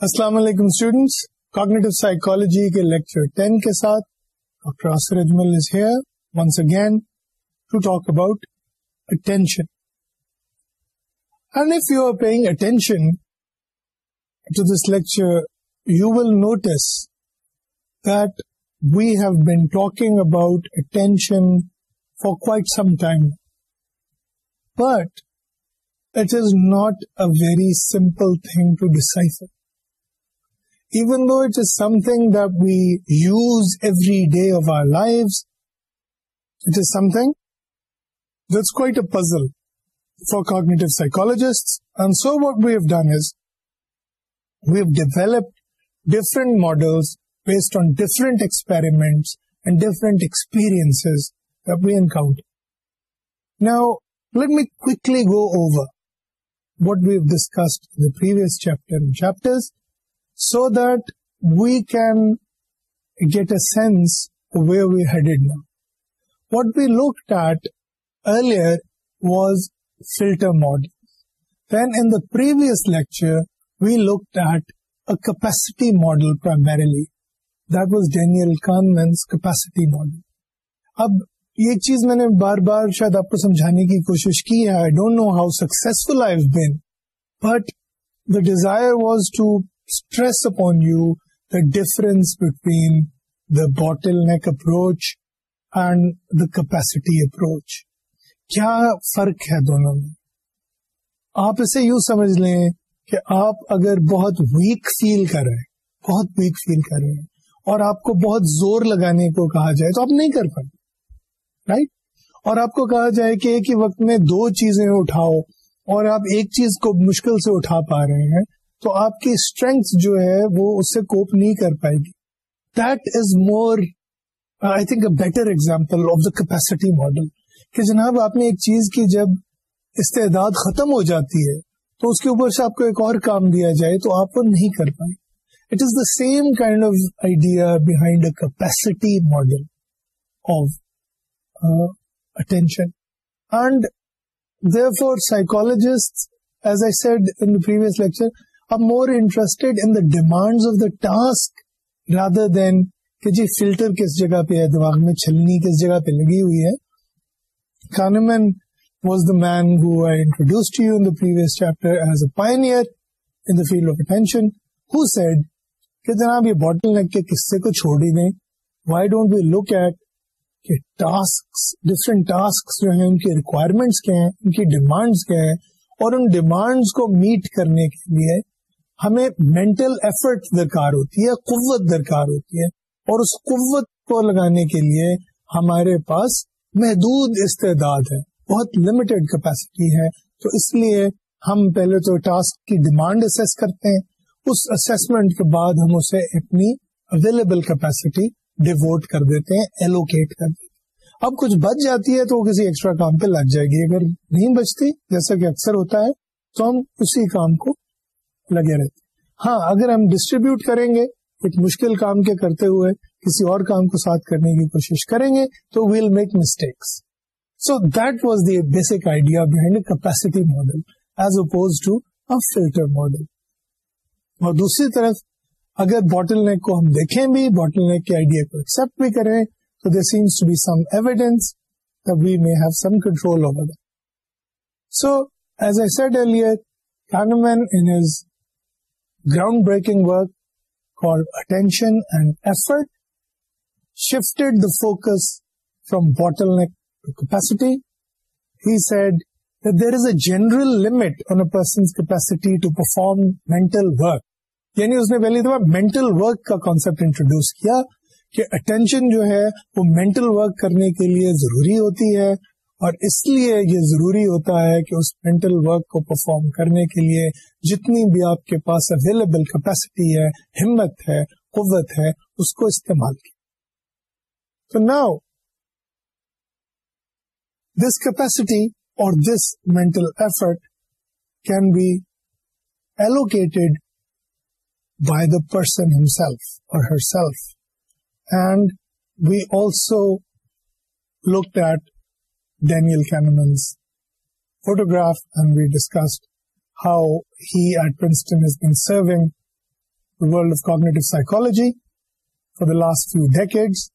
السلام علیکم students cognitive psychology کے لیکچر ٹین کے ساتھ doctor Asir Ajmal is here once again to talk about attention and if you are paying attention to this lecture you will notice that we have been talking about attention for quite some time but it is not a very simple thing to decipher even though it is something that we use every day of our lives, it is something that's quite a puzzle for cognitive psychologists. And so what we have done is we have developed different models based on different experiments and different experiences that we encounter. Now, let me quickly go over what we have discussed in the previous chapter and chapters so that we can get a sense of where we're headed now. What we looked at earlier was filter models. Then in the previous lecture, we looked at a capacity model primarily. That was Daniel Kahneman's capacity model. اب یہ چیز میں نے بار بار شاید آپ کو سمجھانے کی کوشش کی ہے I don't know how successful I been but the desire was to stress upon you the difference between the bottleneck approach and the capacity approach. کیا فرق ہے دونوں میں آپ اسے یوں سمجھ لیں کہ آپ اگر بہت ویک فیل کر رہے ہیں، بہت ویک فیل کر رہے ہیں اور آپ کو بہت زور لگانے کو کہا جائے تو آپ نہیں کر پائیں رائٹ اور آپ کو کہا جائے کہ ایک ہی وقت میں دو چیزیں اٹھاؤ اور آپ ایک چیز کو مشکل سے اٹھا پا رہے ہیں تو آپ کی اسٹرینگس جو ہے وہ اس سے کوپ نہیں کر پائے گی. That is more I think a better example of the capacity model کہ جناب آپ نے ایک چیز کی جب استعداد ختم ہو جاتی ہے تو اس کے اوپر سے آپ کو ایک اور کام دیا جائے تو آپ وہ نہیں کر پائیں. It is the same kind of idea behind a capacity model of attention and therefore psychologist as I said in previous lecture more interested in the demand of the task rather than کہ جی filter کس جگہ پہ ہے، دماغ میں چھلنی کس جگہ پہ لگی ہوئی ہے۔ Kahneman was the man who I introduced to you in previous chapter as a pioneer in the field of attention who said کہ جناب یہ بوٹل نیک کے قصے کو چھوڑ ہی دیں۔ Why don't we look at کہ ٹاسک ڈفرینٹ ٹاسک جو ہیں، ان کی ریکوائرمنٹس کیا ہیں، ان کی ڈیمانڈس کیا ہیں اور ان ڈیمانڈس کو میٹ کرنے کے لیے ہمیں مینٹل ایفرٹ درکار ہوتی ہے، قوت درکار ہوتی ہے۔ اور اس قوت کو لگانے کے لیے ہمارے پاس محدود استعداد ہے، بہت لمیٹڈ کیپیسٹی ہے۔ تو اس لیے ہم پہلے تو ٹاسک کی ڈیمانڈ اسیس کرتے ہیں۔ اس اسسمنٹ کے بعد ہم اسے اپنی اویلیبل کیپیسٹی ڈیوٹ کر دیتے ہیں ایلوکیٹ کر دیتے ہیں۔ اب کچھ بچ جاتی ہے تو وہ کسی ایکسٹرا کام پہ لگ جائے گی۔ اگر نہیں بچتی، جیسا کہ اکثر ہوتا ہے، تو ہم اسی کام کو لگے رہتے ہاں اگر ہم ڈسٹریبیوٹ کریں گے ایک مشکل کام کے کرتے ہوئے، کسی اور کام کو ساتھ کرنے کی کوشش کریں گے، تو we'll make mistakes so that was the basic idea behind capacity model as opposed to filter model اور دوسری طرف، اگر بوٹل نیک کو ہم دیکھیں بھی بوٹل نیک کے آئیڈیا کو ایکسپٹ بھی کریں، تو there seems to be some evidence we may have some control over so as I said earlier Kahneman in groundbreaking attention and effort shifted focus from bottle there is a general limits mental work یعنی اس نے پہلی دفعہ میں ضروری ہوتی ہے اور اس لیے یہ ضروری ہوتا ہے کہ اس مینٹل ورک کو پرفارم کرنے کے لیے جتنی بھی آپ کے پاس اویلیبل کیپیسٹی ہے، ہمت ہے، قوت ہے، اس کو استعمال کی تو ناؤ دس کیپیسٹی اور this mental effort can be allocated by the person himself اور herself and we also look at Daniel Kahneman's photograph, and we discussed how he at Princeton has been serving the world of cognitive psychology for the last few decades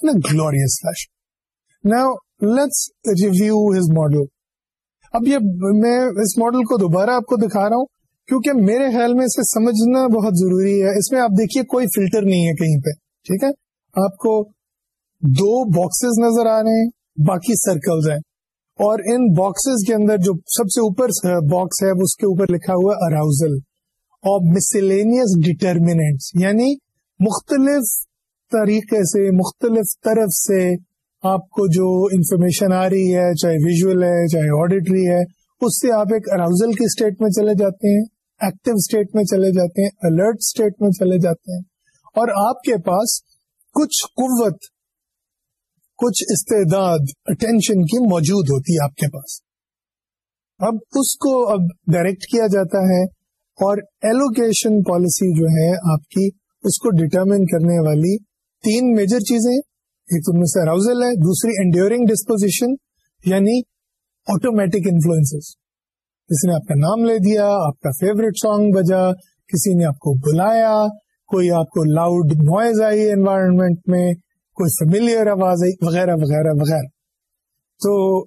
in a glorious fashion. Now, let's review his model. اب یہ میں اس model کو دوبارہ آپ کو دکھا رہا ہوں کیونکہ میرے خیال میں اسے سمجھنا بہت ضروری ہے اس میں آپ دیکھیے کوئی فلٹر نہیں ہے کہیں پہ ٹھیک ہے آپ کو دو باکسز نظر آ رہے ہیں باقی سرکلز ہیں۔ اور ان باکسز کے اندر جو سب سے اوپر باکس ہے، اس کے اوپر لکھا ہوا اراؤزل اور مسلینئس ڈیٹرمینٹس یعنی مختلف طریقے سے، مختلف طرف سے آپ کو جو انفارمیشن آ رہی ہے، چاہے ویژل ہے، چاہے آڈیٹری ہے، اس سے آپ ایک اراؤزل کی اسٹیٹ میں چلے جاتے ہیں ایکٹیو اسٹیٹ میں چلے جاتے ہیں الرٹ اسٹیٹ میں چلے جاتے ہیں۔ اور آپ کے پاس کچھ قوت کچھ استعداد اٹینشن کی موجود ہوتی ہے آپ کے پاس۔ اب اس کو اب ڈائریکٹ کیا جاتا ہے اور ایلوکیشن پالیسی جو ہے آپ کی، اس کو ڈٹرمن کرنے والی تین میجر چیزیں ایک تو میں سے اراؤزل ہے، دوسری انڈیورنگ ڈسپوزیشن یعنی آٹومیٹک انفلوئنس جس نے آپ کا نام لے دیا، آپ کا فیوریٹ سانگ بجا، کسی نے آپ کو بلایا، کوئی آپ کو لاؤڈ نوائز آئی انوائرمنٹ میں کوئی فیملیئر آواز آئی، وغیرہ وغیرہ وغیرہ۔ تو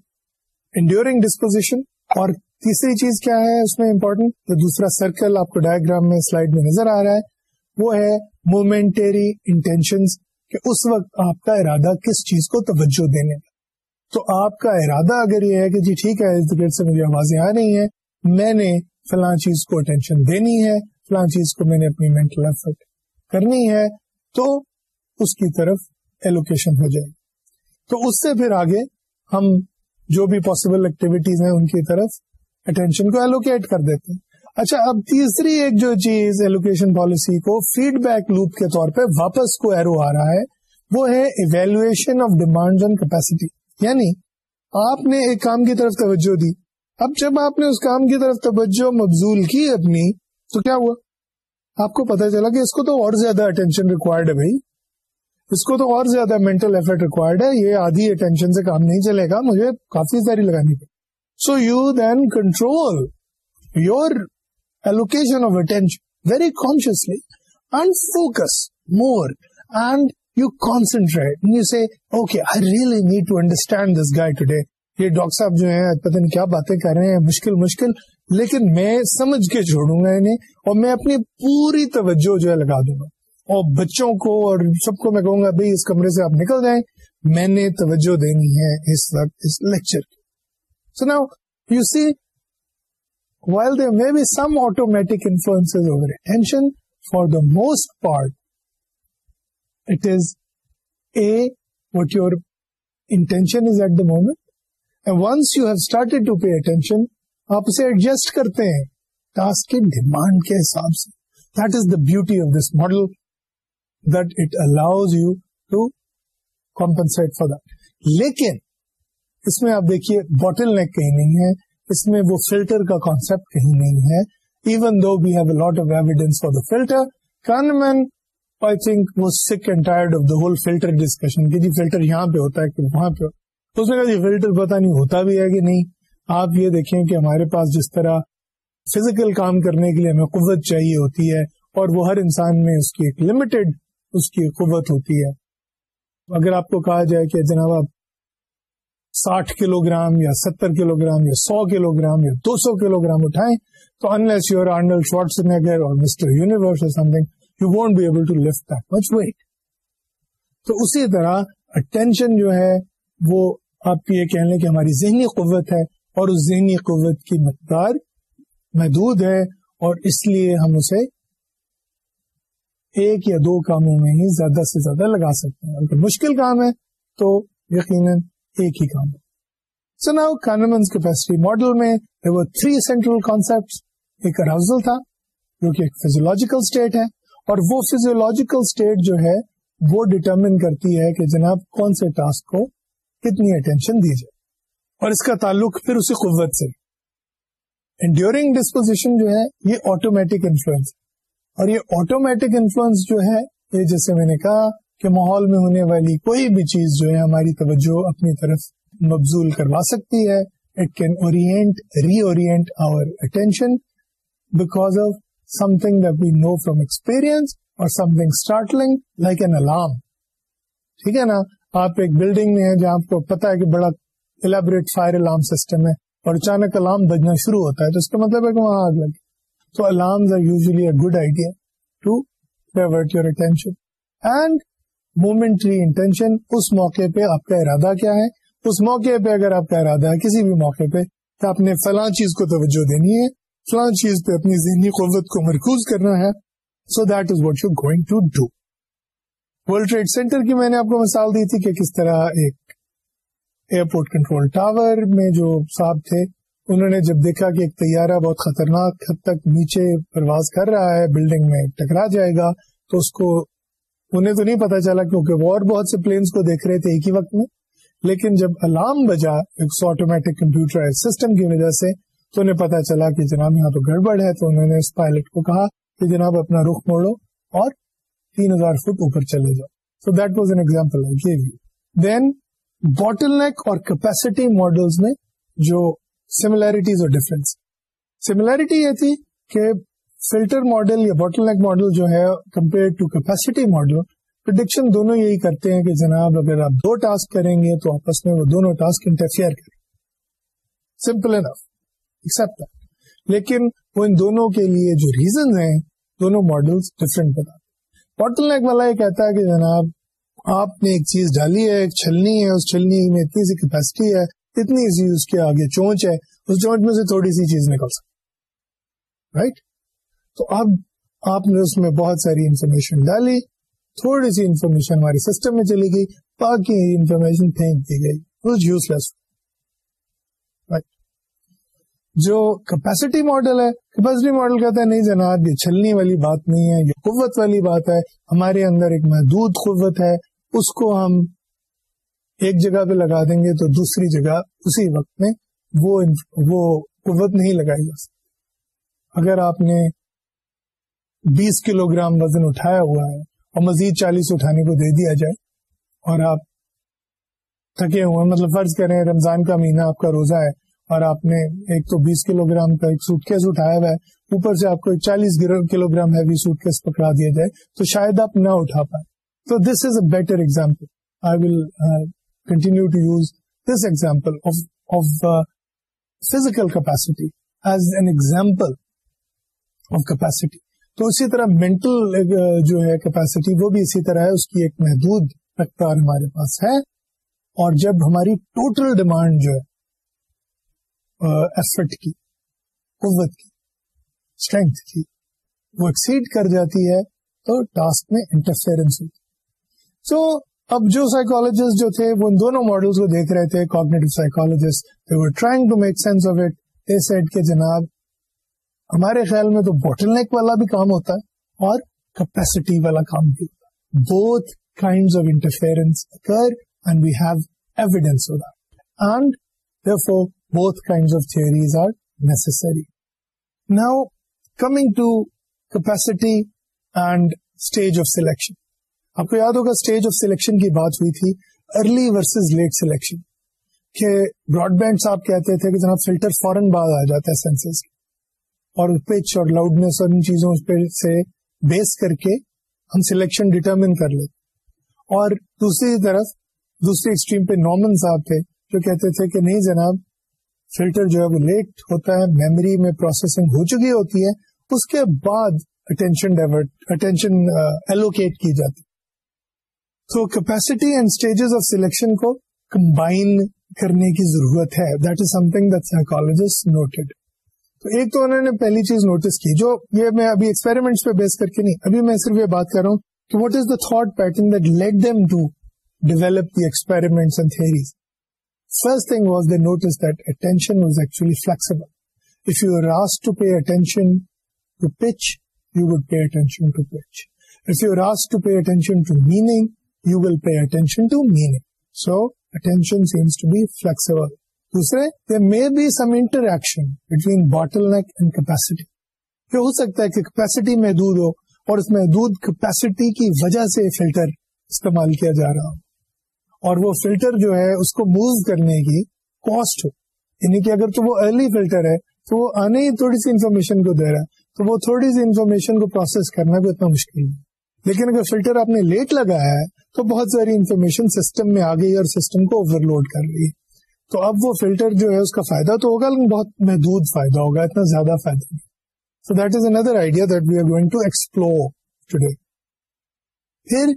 انڈیورنگ ڈسپوزیشن اور تیسری چیز کیا ہے اس میں امپورٹنٹ تو دوسرا سرکل آپ کو ڈائگرام میں سلائڈ میں نظر آ رہا ہے، وہ ہے مومینٹری انٹینشن کہ اس وقت آپ کا ارادہ کس چیز کو توجہ دینے کا۔ تو آپ کا ارادہ اگر یہ ہے کہ جی ٹھیک ہے، ارد گرد سے مجھے آوازیں آ رہی ہیں، میں نے فلاں چیز کو اٹینشن دینی ہے، فلاں چیز کو میں نے اپنی مینٹل ایفرٹ کرنی ہے، تو اس کی طرف ایلوکیشن ہو جائے تو اس سے پھر آگے ہم جو بھی پاسبل ایکٹیویٹیز ہیں ان کی طرف اٹینشن کو ایلوکیٹ کر دیتے ہیں۔ اچھا اب تیسری ایک جو چیز ایلوکیشن پالیسی کو فیڈ بیک لوپ کے طور پہ واپس کو ایرو آ رہا ہے، وہ ہے evaluation of demand and capacity یعنی آپ نے ایک کام کی طرف توجہ دی۔ اب جب آپ نے اس کام کی طرف توجہ مبزول کی اپنی، تو کیا ہوا؟ آپ کو پتا چلا کہ اس کو تو اور زیادہ اٹینشن ریکوائرڈ ہے بھائی۔ اس کو تو اور زیادہ مینٹل ایفرٹ ریکوائرڈ ہے. یہ آدھی اٹینشن سے کام نہیں چلے گا. مجھے کافی ساری لگانی پڑی so you then control your allocation of attention very consciously and focus more and you concentrate you see okay I really need to understand this guy today یہ ڈاکٹر صاحب جو ہیں، پتہ نہیں کیا باتیں کر رہے ہیں، مشکل مشکل، لیکن میں سمجھ کے چھوڑوں گا انہیں اور میں اپنی پوری توجہ جو ہے لگا دوں گا۔ اور بچوں کو اور سب کو میں کہوں گا، بھائی، اس کمرے سے آپ نکل جائیں۔ میں نے توجہ دینی ہے اس وقت، اس لیکچر کی۔ So now you see while there may be some automatic influence over attention for the most part it is a what your intention is at the moment once you have started to pay attention آپ اسے adjust کرتے ہیں۔ Task کے demand کے حساب سے۔ That is the beauty of this model that it allows you to compensate for that. لیکن اس میں آپ دیکھیے باٹل نیک کہیں نہیں ہے اس میں وہ فلٹر کا کانسپٹ کہیں نہیں ہے even though we have a lot of evidence for the filter Kahneman I think وہ sick and tired of the whole filter discussion کہ جی فلٹر یہاں پہ ہوتا ہے کہ وہاں پہ اس نے کہا جی فلٹر پتا نہیں ہوتا بھی ہے کہ نہیں آپ یہ دیکھیں کہ ہمارے پاس جس طرح فزیکل کام کرنے کے لیے ہمیں قوت چاہیے ہوتی ہے اور وہ ہر انسان میں اس کی ایک لمیٹڈ اس کی قوت ہوتی ہے۔ اگر آپ کو کہا جائے کہ جناب آپ ساٹھ کلو گرام یا ستر کلو گرام یا سو کلو گرام یا دو سو کلو گرام اٹھائیں تو unless your Arnold Schwarzenegger or mister universe or something you won't be able to lift that much weight تو اسی طرح اٹینشن جو ہے وہ آپ یہ کہہ لیں کہ ہماری ذہنی قوت ہے اور اس ذہنی قوت کی مقدار محدود ہے اور اس لیے ہم اسے ایک یا دو کاموں میں ہی زیادہ سے زیادہ لگا سکتے ہیں۔ اگر مشکل کام ہے تو یقیناً ایک ہی کام۔ So now Kahneman's capacity model میں تھری سینٹرل کانسپٹ ایک اراؤزل تھا، جو کہ ایک فیزولوجیکل اسٹیٹ ہے، اور وہ فیزولوجیکل اسٹیٹ جو ہے، وہ ڈٹرمن کرتی ہے کہ جناب کون سے ٹاسک کو کتنی اٹینشن دی جائے۔ اور اس کا تعلق پھر اسی قوت سے۔ ڈیورنگ ڈسپوزیشن جو ہے، یہ آٹومیٹک انفلوئنس اور یہ آٹومیٹک انفلوئنس جو ہے، یہ جیسے میں نے کہا کہ ماحول میں ہونے والی کوئی بھی چیز جو ہے ہماری توجہ اپنی طرف مبزول کروا سکتی ہے۔ It can orient reorient our attention because of something that we know from experience or something startling like an alarm ٹھیک ہے نا؟ آپ ایک بلڈنگ میں ہیں جہاں آپ کو پتا ہے کہ بڑا الیبریٹ فائر الارم سسٹم ہے اور اچانک الارم بجنا شروع ہوتا ہے تو اس کا مطلب ہے کہ وہاں آگ لگی۔ تو alarm are usually a good idea to divert your attention and momentary intention اس موقع پہ آپ کا ارادہ کیا ہے اس موقع پہ اگر آپ کا ارادہ ہے کسی بھی موقع پہ کہ آپ نے فلاں چیز کو توجہ دینی ہے فلاں چیز پہ اپنی ذہنی قوت کو مرکوز کرنا ہے so that is what you going to do world trade center کی میں نے آپ کو مثال دی تھی کہ کس طرح ایک ایئرپورٹ کنٹرول ٹاور میں جو صاحب تھے انہوں نے جب دیکھا کہ ایک طیارہ بہت خطرناک حد تک نیچے پرواز کر رہا ہے بلڈنگ میں ٹکرا جائے گا، تو اس کو انہیں تو نہیں پتا چلا کیونکہ وہ اور بہت سے پلینس کو دیکھ رہے تھے ایک ہی وقت میں۔ لیکن جب الارم بجا ایک سو آٹومیٹک کمپیوٹر سسٹم کی وجہ سے، تو انہیں پتا چلا کہ جناب یہاں تو گڑبڑ ہے، تو انہوں نے اس پائلٹ کو کہا کہ جناب اپنا رخ موڑو اور تین ہزار فٹ اوپر چلے جاؤ۔ So that was an example then bottleneck or capacity model میں جو سملیرٹیز اور ڈفرینس سملیرٹی یہ تھی کہ فلٹر ماڈل یا بوٹل نیک ماڈل جو ہے compare to capacity model prediction دونوں یہی کرتے ہیں کہ جناب اگر آپ دو ٹاسک کریں گے تو آپس میں وہ دونوں ٹاسک انٹرفیئر کریں سمپل انف ایکسپٹ لیکن وہ ان دونوں کے لیے جو ریزن ہیں، دونوں ماڈل ڈفرینٹ بتا باٹل نیک والا یہ کہتا ہے کہ جناب آپ نے ایک چیز ڈالی ہے، ایک چھلنی ہے، اس چھلنی میں اتنی سی کیپیسٹی ہے اتنی سی اس کے آگے چونچ ہے، اس چونچ میں سے تھوڑی سی چیز نکل سکتی رائٹ right? تو اب آپ نے اس میں بہت ساری انفارمیشن ڈالی، تھوڑی سی انفارمیشن ہمارے سسٹم میں چلی گئی، باقی انفارمیشن پھینک دی گئی یوز لیس رائٹ جو کیپیسٹی ماڈل ہے کیپیسٹی ماڈل کہتا ہے نہیں جناب، یہ چھلنی والی بات نہیں ہے، یہ قوت والی بات ہے، ہمارے اندر ایک محدود قوت ہے، اس کو ہم ایک جگہ پہ لگا دیں گے تو دوسری جگہ اسی وقت میں وہ وہ قوت نہیں لگائی جا سکتی۔ اگر آپ نے بیس کلو گرام وزن اٹھایا ہوا ہے اور مزید چالیس اٹھانے کو دے دیا جائے اور آپ تھکے ہوئے مطلب فرض کریں رمضان کا مہینہ آپ کا روزہ ہے اور آپ نے ایک تو بیس کلو گرام کا ایک سوٹ کیس اٹھایا ہوا ہے، اوپر سے آپ کو چالیس kilogram heavy suitcase پکڑا دیا جائے، تو شاید آپ نہ اٹھا پائے تو this is a better example I will continue to use this example of physical capacity as an example of capacity تو اسی طرح مینٹل uh, جو ہے کیپیسٹی وہ بھی اسی طرح ہے اس کی ایک محدود رفتار ہمارے پاس ہے۔ اور جب ہماری ٹوٹل ڈیمانڈ جو ہے uh, ایفرٹ کی قوت کی اسٹرینتھ کی وہ ایکسیڈ کر جاتی ہے تو ٹاسک میں انٹرفیئرنس ہوتی سو so, اب جو سائیکولوجسٹ جو تھے وہ ان دونوں ماڈلس کو دیکھ رہے تھے cognitive psychologist trying to make sense of it they said کے جناب ہمارے خیال میں تو بوٹل نیک والا بھی کام ہوتا ہے اور کیپیسٹی والا کام بھی ہوتا both kind of interference occur and we have evidence who and therefore both kinds of theories are necessary. Now, coming to capacity and stage of selection. آپ کو یاد ہوگا اسٹیج آف سلیکشن کی بات ہوئی تھی ارلی ورسز لیٹ سلیکشن کہ Broad band صاحب کہتے تھے کہ جناب فلٹر فورن بعد آ جاتا ہے سینسز اور پچ اور لاؤڈنیس اور ان چیزوں سے بیس کر کے ہم سلیکشن ڈٹرمن کر لیتے اور دوسری طرف، دوسری ایکسٹریم پہ نارمن صاحب تھے، جو کہتے تھے کہ نہیں جناب فلٹر جو ہے وہ لیٹ ہوتا ہے میموری میں پروسیسنگ ہو چکی ہوتی ہے، اس کے بعد اٹینشن ڈائیورٹ اٹینشن ایلوکیٹ کی جاتی۔ تو capacity and stages of selection کو کمبائن کرنے کی ضرورت ہے that is something that psychologist noted تو ایک تو انہوں نے پہلی چیز نوٹس کی جو یہ میں ابھی ایکسپیریمنٹس پہ بیس کر کے نہیں ابھی میں صرف یہ بات کر رہا ہوں کہ what is the thought pattern that let them to develop the experiments and theories First thing was they noticed that attention was actually flexible. If you were asked to pay attention to pitch, you would pay attention to pitch. If you are asked to pay attention to meaning, you will pay attention to meaning. So, attention seems to be flexible. دوسرے there may be some interaction between bottleneck and capacity. یہ ہو سکتا ہے کہ capacity محدود ہو اور اس محدود capacity کی وجہ سے فلٹر استعمال کیا جا رہا ہو اور وہ فلٹر جو ہے اس کو موو کرنے کی کاسٹ ہو یعنی کہ اگر تو وہ ارلی فلٹر ہے تو وہ آنے ہی تھوڑی سی انفارمیشن کو دے رہا ہے تو وہ تھوڑی سی انفارمیشن کو پروسیس کرنا بھی اتنا مشکل ہے لیکن اگر فلٹر آپ نے لیٹ لگایا ہے، تو بہت ساری انفارمیشن سسٹم میں آ گئی اور سسٹم کو اوور لوڈ کر رہی ہے۔ تو اب وہ فلٹر جو ہے، اس کا فائدہ تو ہوگا، لیکن بہت محدود فائدہ ہوگا، اتنا زیادہ فائدہ نہیں۔ So that is another idea that we are going to explore today پھر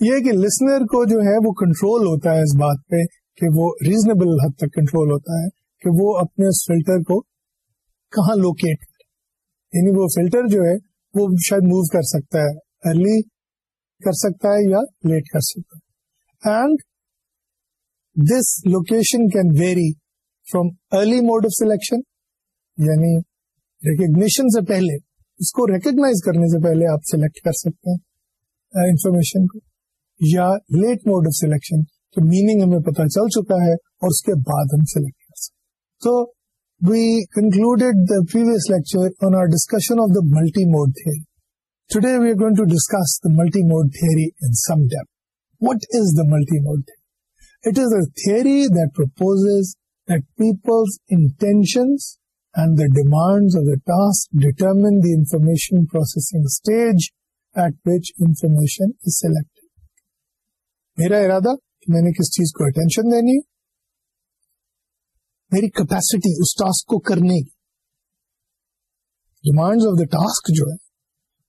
یہ کہ لسنر کو جو ہے، وہ کنٹرول ہوتا ہے اس بات پہ کہ وہ ریزنیبل حد تک کنٹرول ہوتا ہے کہ وہ اپنے اس فلٹر کو کہاں لوکیٹ کرے۔ یعنی وہ فلٹر جو ہے، وہ شاید موو کر سکتا ہے۔ ارلی کر سکتا ہے یا لیٹ کر سکتا ہے۔ And this location can vary from early mode of selection یعنی ریکگنیشن سے پہلے، اس کو ریکگناز کرنے سے پہلے آپ سلیکٹ کر سکتے ہیں انفارمیشن کو، یا لیٹ موڈ آف سلیکشن تو میننگ ہمیں پتا چل چکا ہے اور اس کے بعد ہم سلیکٹ کر سکتے تو we concluded the previous lecture on our discussion of the multi mode theory today we are going to discuss the multi mode theory in some deep what is the multi mode theory It is a theory that proposes that people's intentions and the demands of the task determine the information processing stage at which information is selected. میرا ارادہ کہ میں نے کس چیز کو attention دینی ہے میری کیپیسٹی اس ٹاسک کو کرنے کی ڈیمانڈ آف دا ٹاسک جو ہے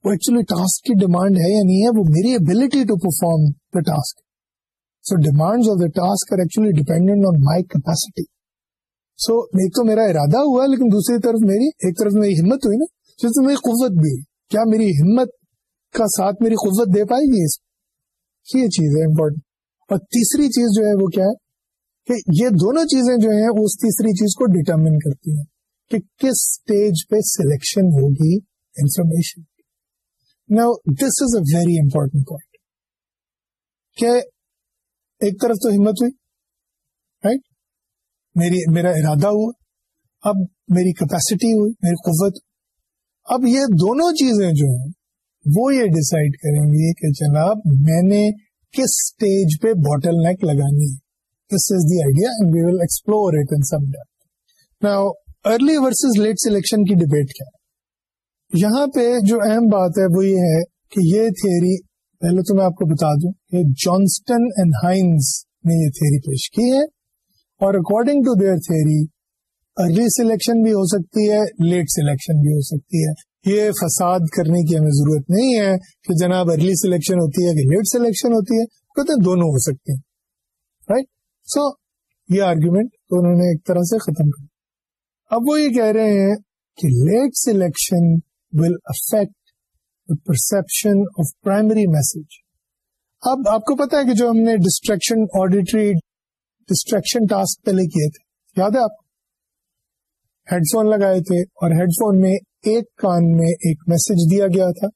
وہ ایکچولی ٹاسک کی ڈیمانڈ ہے یا نہیں ہے، وہ میری ability to perform the task so demand of the task are actually dependent on my capacity so ایک تو میرا ارادہ ہوا لیکن دوسری طرف میری ایک طرف میری ہمت ہوئی نا جس میری قوت بھی کیا میری ہمت کا ساتھ میری قوت دے پائے گی اس یہ چیز ہے امپورٹنٹ اور تیسری چیز جو ہے وہ کیا ہے کہ یہ دونوں چیزیں جو ہیں اس تیسری چیز کو ڈیٹرمن کرتی ہیں کہ کس اسٹیج پہ سلیکشن ہوگی انفارمیشن نا this is a very important point کہ ایک طرف تو ہمت ہوئی رائٹ میری، میرا ارادہ ہوا. اب میری کیپیسٹی ہوئی، میری قوت. اب یہ دونوں چیزیں جو ہیں، وہ یہ ڈسائڈ کریں گی کہ جناب میں نے کس اسٹیج پہ بوٹل نیک لگانی ہے. This is the idea and we will explore it in some early versus late selection کی ڈبیٹ کیا ہے؟ یہاں پہ جو اہم بات ہے وہ یہ ہے کہ یہ تھیوری، پہلے تو میں آپ کو بتا دوں کہ جانسٹن اینڈ ہائنز نے یہ تھیری پیش کی ہے اور according to their theory early selection بھی ہو سکتی ہے لیٹ سلیکشن بھی ہو سکتی ہے۔ یہ فساد کرنے کی ہمیں ضرورت نہیں ہے کہ جناب ارلی سلیکشن ہوتی ہے کہ لیٹ سلیکشن ہوتی ہے کہتے ہیں دونوں ہو سکتے ہیں۔ رائٹ سو یہ آرگیومنٹ تو انہوں نے ایک طرح سے ختم کر اب وہ یہ کہہ رہے ہیں کہ late selection will affect perception of primary message اب آپ کو پتا ہے کہ جو ہم نے ڈسٹریکشن آڈیٹری ڈسٹریکشن ٹاسک پہلے کیے تھے، یاد ہے آپ؟ ہیڈ فون لگائے تھے اور ہیڈ فون میں ایک کان میں ایک میسج دیا گیا تھا،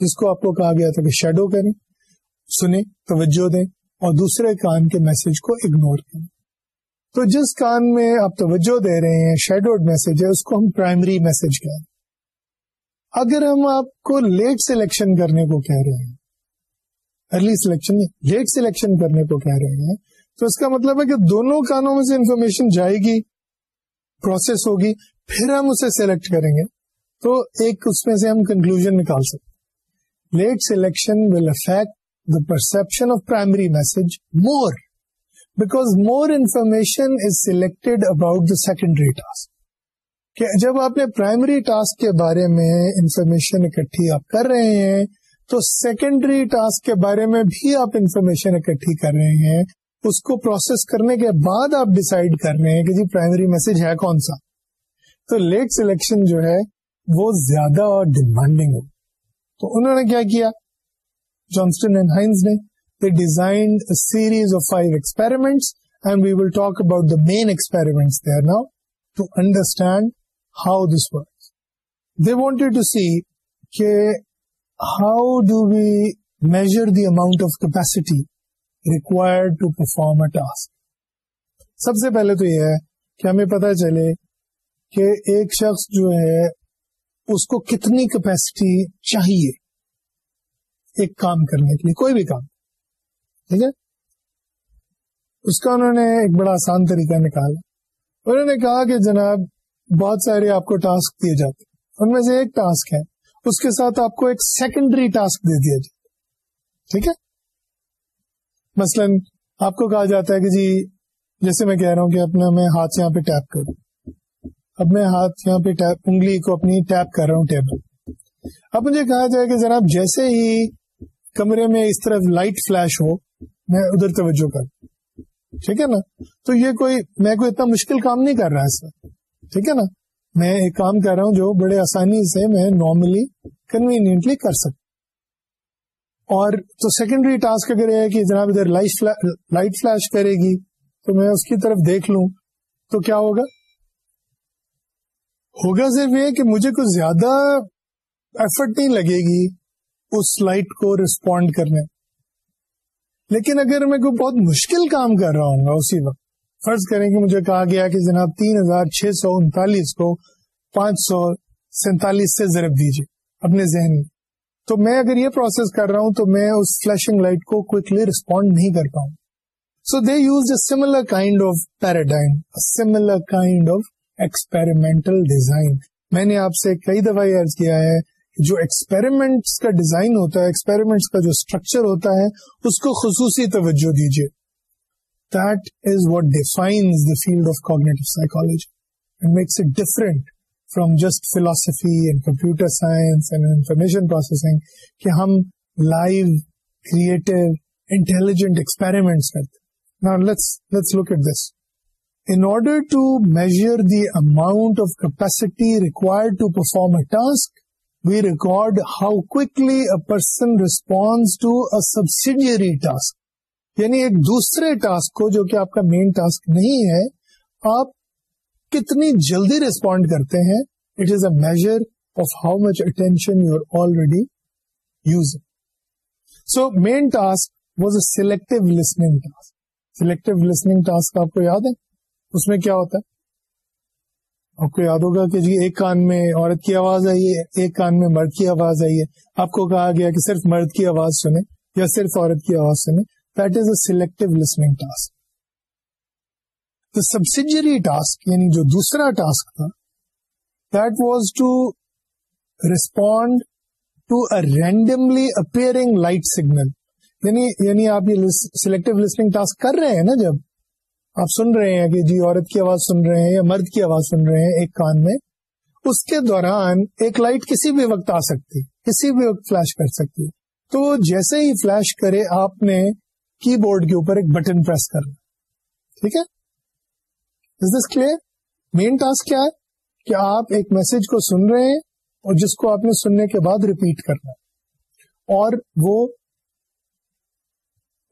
جس کو آپ کو کہا گیا تھا کہ شیڈو کریں، سنیں، توجہ دیں اور دوسرے کان کے میسج کو اگنور کریں۔ تو جس کان میں آپ توجہ دے رہے ہیں شیڈوڈ میسج ہے، اس کو ہم پرائمری میسج کہیں اگر ہم آپ کو لیٹ سلیکشن کرنے کو کہہ رہے ہیں ارلی سلیکشن لیٹ سلیکشن کرنے کو کہہ رہے ہیں، تو اس کا مطلب ہے کہ دونوں کانوں میں سے انفارمیشن جائے گی پروسیس ہوگی، پھر ہم اسے سلیکٹ کریں گے۔ تو ایک اس میں سے ہم کنکلوژ نکال سکتے late selection will affect the perception of primary message more because more information is selected about the secondary task کہ جب آپ نے پرائمری ٹاسک کے بارے میں انفارمیشن اکٹھی آپ کر رہے ہیں، تو سیکنڈری ٹاسک کے بارے میں بھی آپ انفارمیشن اکٹھی کر رہے ہیں۔ اس کو پروسیس کرنے کے بعد آپ ڈسائڈ کر رہے ہیں کہ جی پرائمری میسج ہے کون سا۔ تو لیٹ سلیکشن جو ہے، وہ زیادہ اور ڈیمانڈنگ ہو تو انہوں نے کیا کیا؟ جانسٹن اینڈ ہائنز نے they designed series of five experiments and we will talk about the main experiments there now to understand how this works. They wanted to see how do we measure the amount of capacity required to perform a task. سب سے پہلے تو یہ ہے کہ ہمیں پتا چلے کہ ایک شخص جو ہے اس کو کتنی کیپیسٹی چاہیے ایک کام کرنے کے لیے کوئی بھی کام ٹھیک ہے اس کا انہوں نے ایک بڑا آسان طریقہ نکالا انہوں نے کہا کہ جناب بہت سارے آپ کو ٹاسک دیے جاتے ہیں۔ ان میں سے ایک ٹاسک ہے، اس کے ساتھ آپ کو ایک سیکنڈری ٹاسک دے دیا جاتا ٹھیک ہے؟ مثلا آپ کو کہا جاتا ہے کہ جی جیسے میں کہہ رہا ہوں کہ اپنا میں ہاتھ یہاں پہ ٹیپ کروں اب میں ہاتھ یہاں پہ ٹیپ، انگلی کو اپنی ٹیپ کر رہا ہوں ٹیبل۔ اب مجھے کہا جائے کہ جناب، جیسے ہی کمرے میں اس طرف لائٹ فلیش ہو، میں ادھر توجہ کر ٹھیک ہے نا؟ تو یہ کوئی، میں کوئی اتنا مشکل کام نہیں کر رہا اس وقت۔ ٹھیک ہے نا؟ میں ایک کام کر رہا ہوں جو بڑے آسانی سے میں نارملی کنوینئنٹلی کر سکتا اور تو سیکنڈری ٹاسک اگر یہ ہے کہ جناب ادھر لائٹ فلیش کرے گی، تو میں اس کی طرف دیکھ لوں۔ تو کیا ہوگا؟ ہوگا صرف یہ کہ مجھے کچھ زیادہ ایفرٹ نہیں لگے گی اس لائٹ کو ریسپونڈ کرنے لیکن اگر میں کوئی بہت مشکل کام کر رہا ہوں گا اسی وقت فرض کریں کہ مجھے کہا گیا کہ جناب تین ہزار چھ سو انتالیس کو پانچ سو سینتالیس سے ضرب دیجیے اپنے ذہن میں۔ تو میں اگر یہ پروسیس کر رہا ہوں تو میں اس فلیشنگ لائٹ کو کوکلی ریسپونڈ نہیں کر پاؤں۔ So they use a similar kind of paradigm similar kind of experimental design میں نے آپ سے کئی دفعہ ارض کیا ہے جو ایکسپیریمنٹس کا ڈیزائن ہوتا ہے ایکسپیریمنٹس کا جو اسٹرکچر ہوتا ہے، اس کو خصوصی توجہ دیجیے that is what defines the field of cognitive psychology and makes it different from just philosophy and computer science and information processing کہ ہم لائیو کریٹو انٹیلیجنٹ ایکسپیریمنٹس کرتے let's look at this In order to measure the amount of capacity required to perform a task, we record how quickly a person responds to a subsidiary task. یعنی ایک دوسرے task کو جو کہ آپ کا main task نہیں ہے، آپ کتنی جلدی ریسپونڈ کرتے ہیں؟ It is a measure of how much attention you are already use so main task was a selective listening task selective listening task آپ کو یاد ہے؟ اس میں کیا ہوتا ہے؟ آپ کو یاد ہوگا کہ جی ایک کان میں عورت کی آواز آئی ہے ایک کان میں مرد کی آواز آئی ہے۔ آپ کو کہا گیا کہ صرف مرد کی آواز سنیں یا صرف عورت کی آواز سنیں۔ That is a selective listening task subsidiary task یعنی جو دوسرا ٹاسک تھا that was to respond to a randomly appearing light signal یعنی یعنی آپ یہ سلیکٹو لسننگ ٹاسک کر رہے ہیں نا جب آپ سن رہے ہیں کہ جی عورت کی آواز سن رہے ہیں یا مرد کی آواز سن رہے ہیں ایک کان میں اس کے دوران ایک لائٹ کسی بھی وقت آ سکتی کسی بھی وقت فلیش کر سکتی تو جیسے ہی فلیش کرے آپ نے کی بورڈ کے اوپر ایک بٹن پریس کرنا۔ ٹھیک ہے؟ Is this clear main task کیا ہے؟ کہ آپ ایک میسج کو سن رہے ہیں اور جس کو آپ نے سننے کے بعد ریپیٹ کرنا اور وہ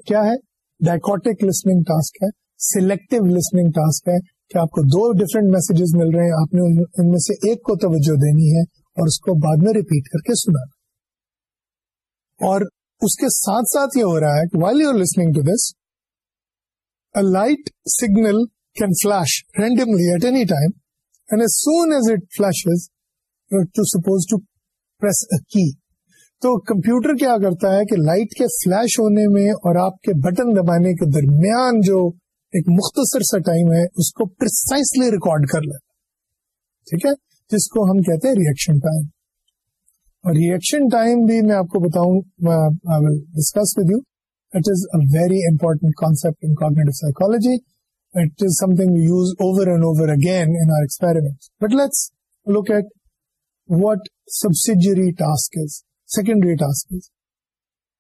کیا ہے؟ ڈائکوٹک لسننگ ٹاسک ہے سلیکٹو لسننگ ٹاسک ہے کہ آپ کو دو ڈفرینٹ میسجز مل رہے ہیں، آپ نے ان میں سے ایک کو توجہ دینی ہے اور اس کو بعد میں ریپیٹ کر کے سنانا۔ اور اس کے ساتھ ساتھ یہ ہو رہا ہے کہ while you listening to this light signal can flash randomly at any time and as soon as it flashes to suppose to press a key تو کمپیوٹر کیا کرتا ہے کہ لائٹ کے فلش ہونے میں اور آپ کے بٹن دبانے کے درمیان جو ایک مختصر سا ٹائم ہے، اس کو پرسائسلی ریکارڈ کر لیتا ٹھیک ہے؟ جس کو ہم کہتے ہیں ریئیکشن ٹائم اور ریئیکشن ٹائم بھی میں آپ کو بتاؤں discuss with you it is a very important concept in cognitive psychology it is something use over and over again in our experiment but let's look at what subsidiary task is secondary task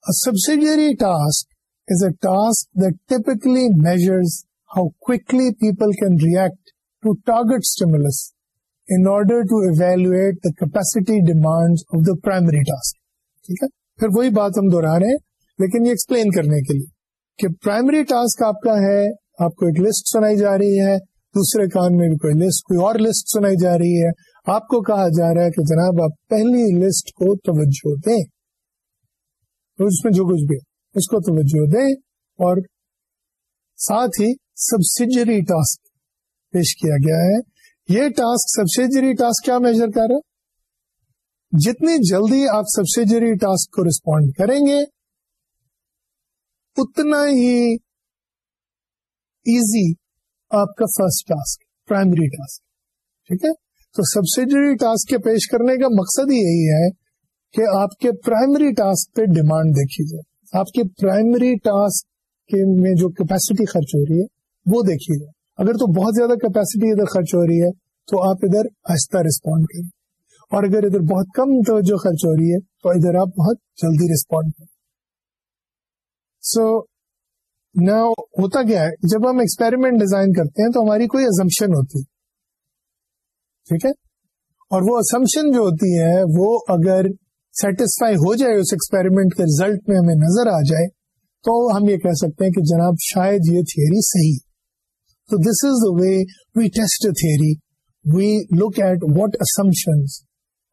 is subsidiary task is a task that typically measures how quickly people can react to target stimulus in order to evaluate the capacity demands of the primary task. ٹھیک ہے؟ پھر وہی بات ہم دوہرا رہے ہیں، لیکن یہ ایکسپلین کرنے کے لیے کہ پرائمری ٹاسک آپ کا ہے، آپ کو ایک لسٹ سنائی جا رہی ہے، دوسرے کان میں بھی کوئی لسٹ کوئی اور لسٹ سنائی جا رہی ہے۔ آپ کو کہا جا رہا ہے کہ جناب آپ پہلی لسٹ کو توجہ دیں۔ اس میں جو کچھ بھی اس کو توجہ دیں اور ساتھ ہی سبسڈری ٹاسک پیش کیا گیا ہے۔ یہ ٹاسک سبسڈری ٹاسک کیا میجر کر رہا ہے جتنی جلدی آپ سبسڈری ٹاسک کو ریسپونڈ کریں گے، اتنا ہی ایزی آپ کا فرسٹ ٹاسک پرائمری ٹاسک ٹھیک ہے؟ تو سبسڈری ٹاسک کے پیش کرنے کا مقصد ہی یہی ہے کہ آپ کے پرائمری ٹاسک پہ ڈیمانڈ دیکھی جائے۔ آپ کے پرائمری ٹاسک کے میں جو کیپیسٹی خرچ ہو رہی ہے، وہ دیکھی جائے۔ اگر تو بہت زیادہ کیپیسٹی ادھر خرچ ہو رہی ہے تو آپ ادھر آہستہ ریسپونڈ کریں۔ اور اگر ادھر بہت کم توجہ خرچ ہو رہی ہے، تو ادھر آپ بہت جلدی ریسپونڈ کریں۔ سو نہ ہوتا کیا ہے، جب ہم ایکسپیریمنٹ ڈیزائن کرتے ہیں تو ہماری کوئی ازمپشن ہوتی ٹھیک ہے؟ اور وہ اسمپشن جو ہوتی ہے وہ اگر سیٹسفائی ہو جائے اس ایکسپیریمنٹ کے ریزلٹ میں ہمیں نظر آ جائے، تو ہم یہ کہہ سکتے ہیں کہ جناب، شاید یہ تھیوری صحیح تو this is the way we test theory we look at what assumptions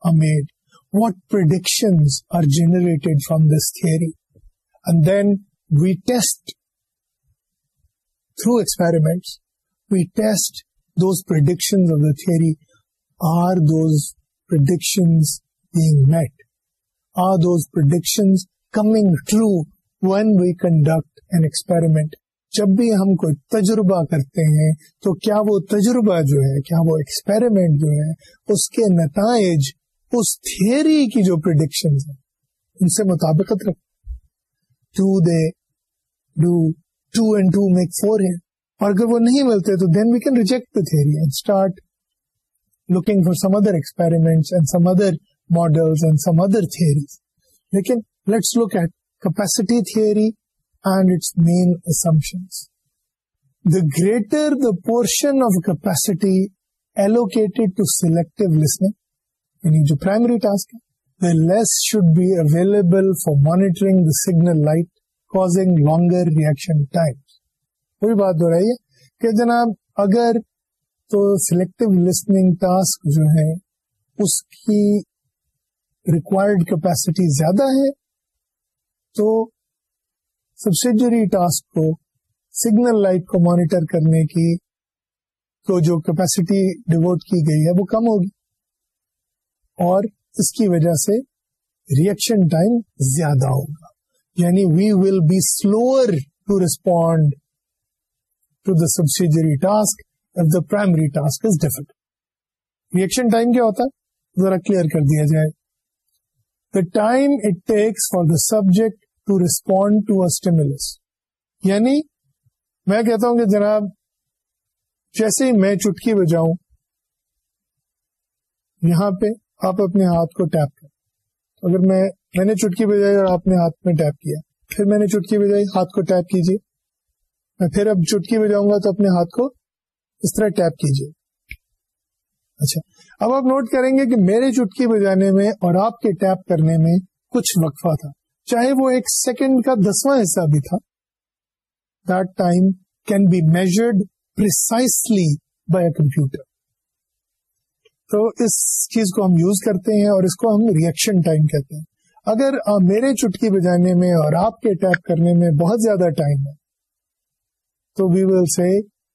are made, what predictions are generated from this theory. And then we test through experiments, we test those predictions of the theory. Are those predictions being met? Are those predictions coming true when we conduct an experiment? جب بھی ہم کوئی تجربہ کرتے ہیں، تو کیا وہ تجربہ جو ہے، کیا وہ ایکسپیریمنٹ جو ہے، اس کے نتائج، اس تھیری کی جو پرڈکشن ہیں، ان سے مطابقت رکھ to they do to and to make for ہے اور اگر وہ نہیں ملتے، تو then we can reject the theory and start looking for some other experiment and some other model and some other theories لیکن let's look at capacity theory and its main assumption the greater the portion of capacity allocated to selective listening یعنی جو primary task ہے less should be available for monitoring the signal light causing longer reaction time وہی بات ہو رہی ہے کہ جناب اگر تو سلیکٹو لسننگ ٹاسک جو ہے اس کی ریکوائرڈ کیپیسٹی زیادہ ہے تو سبسڈری ٹاسک کو سگنل لائٹ کو مانیٹر کرنے کی تو جو کیپیسٹی ڈیوٹ کی گئی ہے وہ کم ہوگی اور اس کی وجہ سے ریئیکشن ٹائم زیادہ ہوگا۔ یعنی we will be slower to respond to the subsidiary task the primary task is difficult reaction time کیا ہوتا ہے؟ ذرا کلیئر کر دیا جائے۔ The time it takes for the subject to respond to stimulus یعنی میں کہتا ہوں کہ جناب، جیسے ہی میں چٹکی بجاؤں یہاں پہ آپ اپنے ہاتھ کو ٹیپ کریں۔ اگر میں میں نے چٹکی بجائی اور آپ نے ہاتھ میں ٹیپ کیا، پھر میں نے چٹکی بجائی ہاتھ کو ٹیپ کیجیے میں پھر اب چٹکی بجاؤں گا تو اپنے ہاتھ کو اس طرح ٹیپ کیجیے اچھا اب آپ نوٹ کریں گے کہ میرے چٹکی بجانے میں اور آپ کے ٹیپ کرنے میں کچھ وقفہ تھا۔ چاہے وہ ایک سیکنڈ کا دسواں حصہ بھی تھا that time can be measured precisely by a computer تو اس چیز کو ہم یوز کرتے ہیں اور اس کو ہم ریئیکشن ٹائم کہتے ہیں۔ اگر میرے چٹکی بجانے میں اور آپ کے ٹیپ کرنے میں بہت زیادہ ٹائم ہے، تو we will see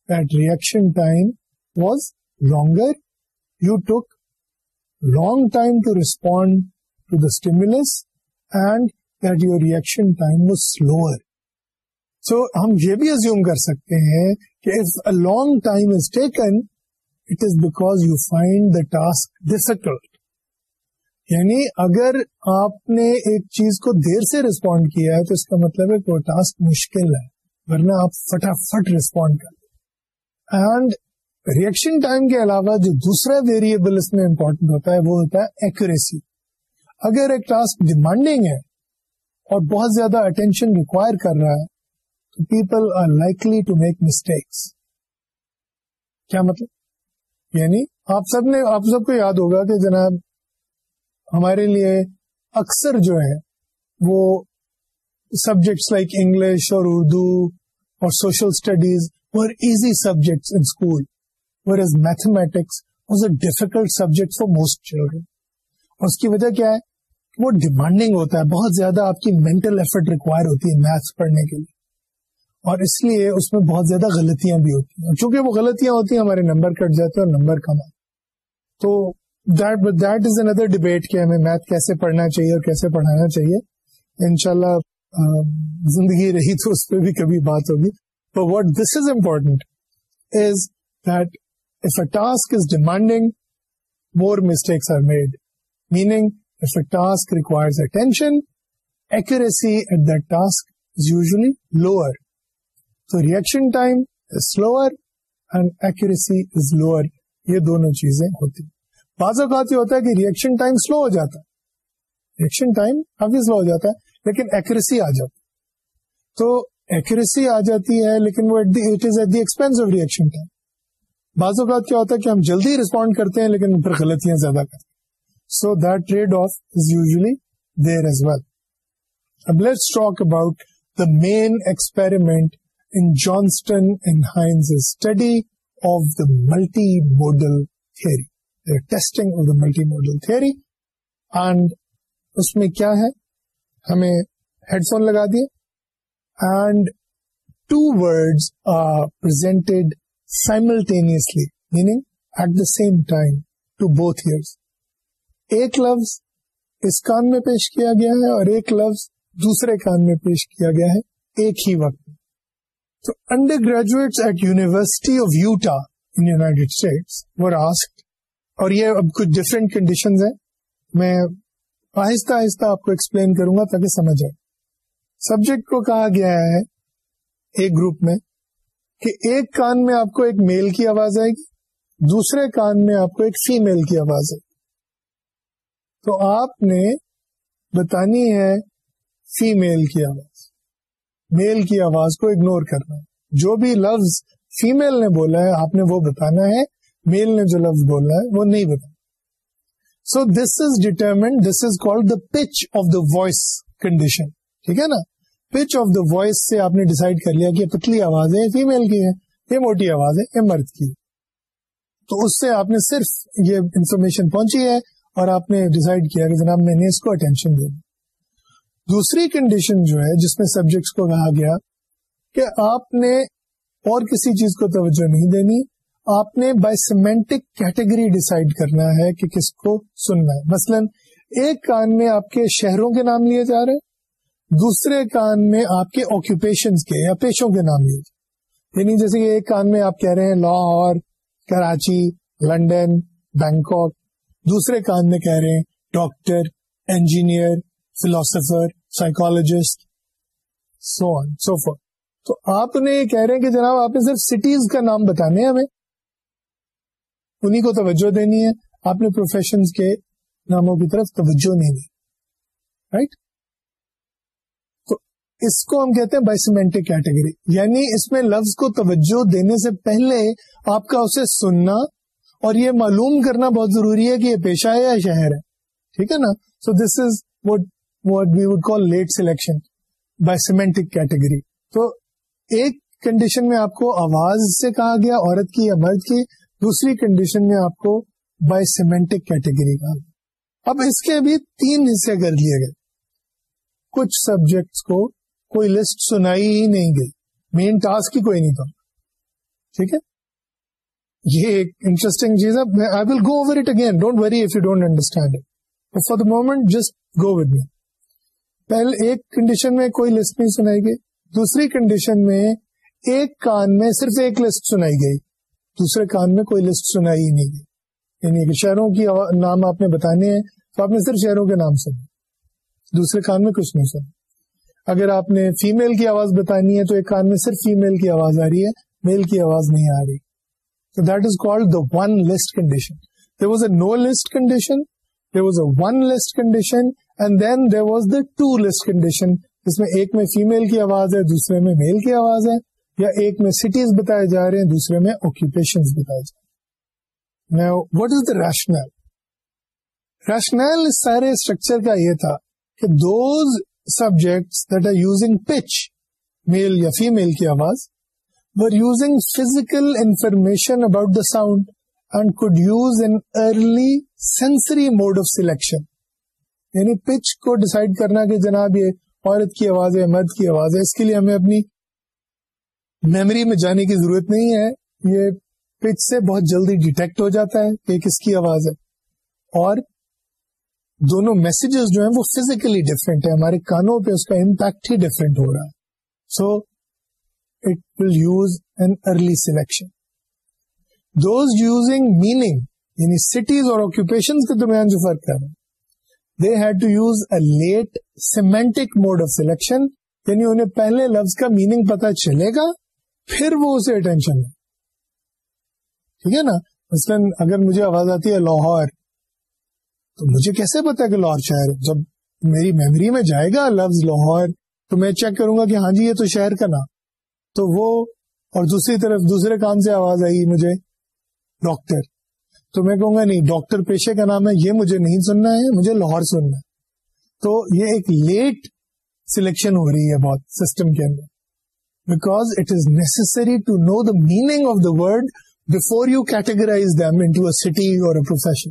that reaction time was longer you took long time to respond to the stimulus and that your reaction time was slower سو ہم یہ بھی ازیوم کر سکتے ہیں کہ if a long time is taken it is because you find the task difficult یعنی اگر آپ نے ایک چیز کو دیر سے ریسپونڈ کیا ہے تو اس کا مطلب ہے کہ وہ ٹاسک مشکل ہے ورنہ آپ فٹافٹ ریسپونڈ کر اینڈ ریئیکشن ٹائم کے علاوہ جو دوسرا ویریبل اس میں امپورٹنٹ ہوتا ہے وہ ہوتا ہے ایکوریسی اگر ایک ٹاسک ڈیمانڈنگ ہے اور بہت زیادہ اٹینشن ریکوائر کر رہا ہے تو people are likely to make mistakes کیا مطلب؟ یعنی آپ سب نے آپ سب کو یاد ہوگا کہ جناب ہمارے لیے اکثر جو ہے وہ سبجیکٹس لائک انگلش اور اردو اور social studies were easy subjects in school, whereas mathematics was a difficult subject for most children. اور اس کی وجہ کیا ہے؟ وہ ڈیمانڈنگ ہوتا ہے، بہت زیادہ آپ کی مینٹل ایفرٹ ریکوائر ہوتی ہے میتھس پڑھنے کے لیے۔ اور اس لیے اس میں بہت زیادہ غلطیاں بھی ہوتی ہیں۔ اور چونکہ وہ غلطیاں ہوتی ہیں، ہمارے نمبر کٹ جاتے ہیں اور نمبر کم آتے تو دیٹ از اندر ڈبیٹ کہ ہمیں میتھ کیسے پڑھنا چاہیے اور کیسے پڑھانا چاہیے۔ انشاءاللہ زندگی رہی تو اس پہ بھی کبھی بات ہوگی۔ What this is important is that if a task is demanding more mistakes are made meaning if a task requires attention accuracy at that task is usually lower تو reaction time is slower and accuracy is lower یہ دونوں چیزیں ہوتی بعض اوقات یہ ہوتا ہے کہ ریئیکشن ٹائم سلو ہو جاتا ہے۔ ریئیکشن ٹائم کافی سلو ہو جاتا ہے، لیکن ایکوریسی آ جاتی تو ایکوریسی آ جاتی ہے، لیکن وہ it is at the expense of reaction time بعض اوقات کیا ہوتا ہے کہ ہم جلدی رسپونڈ کرتے ہیں، لیکن پھر غلطیاں زیادہ کرتے ہیں۔ So that trade off is usually there as well اب let's talk about the main experiment in Johnston and Heinz study of the multi modal theory testing of the multi modal theory and اس میں کیا ہے ہمیں headphone لگا دیے and two words are presented simultaneously, meaning at the same time to both ears. ایک لفظ اس کان میں پیش کیا گیا ہے اور ایک لفظ دوسرے کان میں پیش کیا گیا ہے ایک ہی وقت میں۔ تو undergraduate at university of Utah in United States وہ آسکڈ اور یہ اب کچھ ڈفرینٹ کنڈیشن ہیں۔ میں آہستہ آہستہ آپ کو ایکسپلین کروں گا تاکہ سمجھ آئے۔ سبجیکٹ کو کہا گیا ہے ایک گروپ میں کہ ایک کان میں آپ کو ایک میل کی آواز آئے گی، دوسرے کان میں آپ کو ایک فیمل کی آواز آئے گی۔ تو آپ نے بتانی ہے فیمل کی آواز۔ میل کی آواز کو اگنور کرنا۔ ہے جو بھی لفظ فیمل نے بولا ہے، آپ نے وہ بتانا ہے۔ میل نے جو لفظ بولا ہے، وہ نہیں بتانا۔ So this is determined this is called the pitch of the voice condition ٹھیک ہے نا؟ پچ آف دا وائس سے آپ نے ڈسائڈ کر لیا کہ پتلی آواز ہے فیمل کی ہے۔ یہ موٹی آواز ہے، یہ مرد کی۔ تو اس سے آپ نے صرف یہ انفارمیشن پہنچی ہے۔ اور آپ نے ڈسائڈ کیا کہ جناب میں نے اس کو اٹینشن دے دوسری کنڈیشن جو ہے جس میں سبجیکٹس کو کہا گیا کہ آپ نے اور کسی چیز کو توجہ نہیں دینی، آپ نے بائی سیمینٹک کیٹیگری ڈسائڈ کرنا ہے کہ کس کو سننا ہے۔ مثلا، ایک کان میں آپ کے شہروں کے نام لیے جا رہے ہیں، دوسرے کان میں آپ کے آکوپیشن کے یا پیشوں کے نام لیے یعنی جیسے کہ ایک کان میں آپ کہہ رہے ہیں لاہور، کراچی، لنڈن، بینکاک دوسرے کان میں کہہ رہے ہیں، doctor, engineer, philosopher psychologist so on so forth تو آپ نے کہہ رہے ہیں کہ جناب آپ نے صرف سٹیز کا نام بتانے ہیں ہمیں۔ انہیں کو توجہ دینی ہے۔ آپ نے پروفیشن کے ناموں کی طرف توجہ نہیں دی۔ Right right? اس کو ہم کہتے ہیں بائسیمینٹک کیٹیگری یعنی اس میں لفظ کو توجہ دینے سے پہلے آپ کا اسے سننا اور یہ معلوم کرنا بہت ضروری ہے کہ یہ پیشہ ہے یا شہر ہے۔ ٹھیک ہے نا؟ So this is what what we would call late selection by semantic category تو ایک کنڈیشن میں آپ کو آواز سے کہا گیا، عورت کی یا مرد کی، دوسری کنڈیشن میں آپ کو بائسیمینٹک کیٹیگری کہا۔ اب اس کے بھی تین حصے کر لیے گئے۔ کچھ سبجیکٹس کو کوئی لسٹ سنائی ہی نہیں گئی۔ مین ٹاسک ہی کوئی نہیں تھا۔ ٹھیک ہے؟ یہ ایک انٹرسٹنگ چیز ہے۔ I will go over it again don't worry if you don't understand it for the moment just go with me پہلے ایک کنڈیشن میں کوئی لسٹ نہیں سنائی گئی۔ دوسری کنڈیشن میں ایک کان میں صرف ایک لسٹ سنائی گئی۔ دوسرے کان میں کوئی لسٹ سنائی ہی نہیں گئی۔ یعنی کہ شہروں کی نام آپ نے بتانے ہیں، تو آپ نے صرف شہروں کے نام سنے۔ دوسرے کان میں کچھ نہیں سنا اگر آپ نے فیمل کی آواز بتانی ہے، تو ایک کان میں صرف فیمل کی آواز آ رہی ہے۔ میل کی آواز نہیں آ رہی۔ تو that is called the one list condition there was a no list condition there was a one list condition and then there was the two list condition جس میں ایک میں فیمل کی آواز ہے دوسرے میں میل کی آواز ہے یا ایک میں سٹیز بتائے جا رہے ہیں دوسرے میں آکوپیشن بتائے جا رہے ہیں what is the rational rational اس سارے اسٹرکچر کا یہ تھا کہ those subjects that are using pitch male یا فیمل کی آواز were using physical information about the sound and could use an early sensory mode of selection. یعنی پچ کو ڈسائڈ کرنا کہ جناب یہ عورت کی آواز ہے، مرد کی آواز ہے، اس کے لیے ہمیں اپنی میموری میں جانے کی ضرورت نہیں ہے۔ یہ پچ سے بہت جلدی ڈیٹیکٹ ہو جاتا ہے کہ کس کی آواز ہے۔ اور دونوں میسجز جو ہیں وہ فزیکلی ڈفرینٹ ہے ہمارے کانوں پہ اس کا امپیکٹ ہی ڈفرینٹ ہو رہا ہے۔ So it will use an early selection those using meaning یعنی سٹیز اور آکوپیشن کے درمیان جو فرق کر رہے ہیں they had to use a late semantic mode of selection یعنی انہیں پہلے لفظ کا میننگ پتا چلے گا پھر وہ اسے اٹینشن ہے ٹھیک ہے نا مثلاً اگر مجھے آواز آتی ہے لاہور تو مجھے کیسے پتا کہ لاہور شہر جب میری میموری میں جائے گا لفظ لاہور تو میں چیک کروں گا کہ ہاں جی یہ تو شہر کا نام تو وہ اور دوسری طرف دوسرے کام سے آواز آئی مجھے، ڈاکٹر. تو میں کہوں گا، نہیں، ڈاکٹر پیشے کا نام ہے، یہ مجھے نہیں سننا ہے، مجھے لاہور سننا ہے. تو یہ ایک لیٹ سلیکشن ہو رہی ہے بہت سسٹم کے اندر۔ Because it is necessary to know the meaning of the word before you categorize them into a city or a profession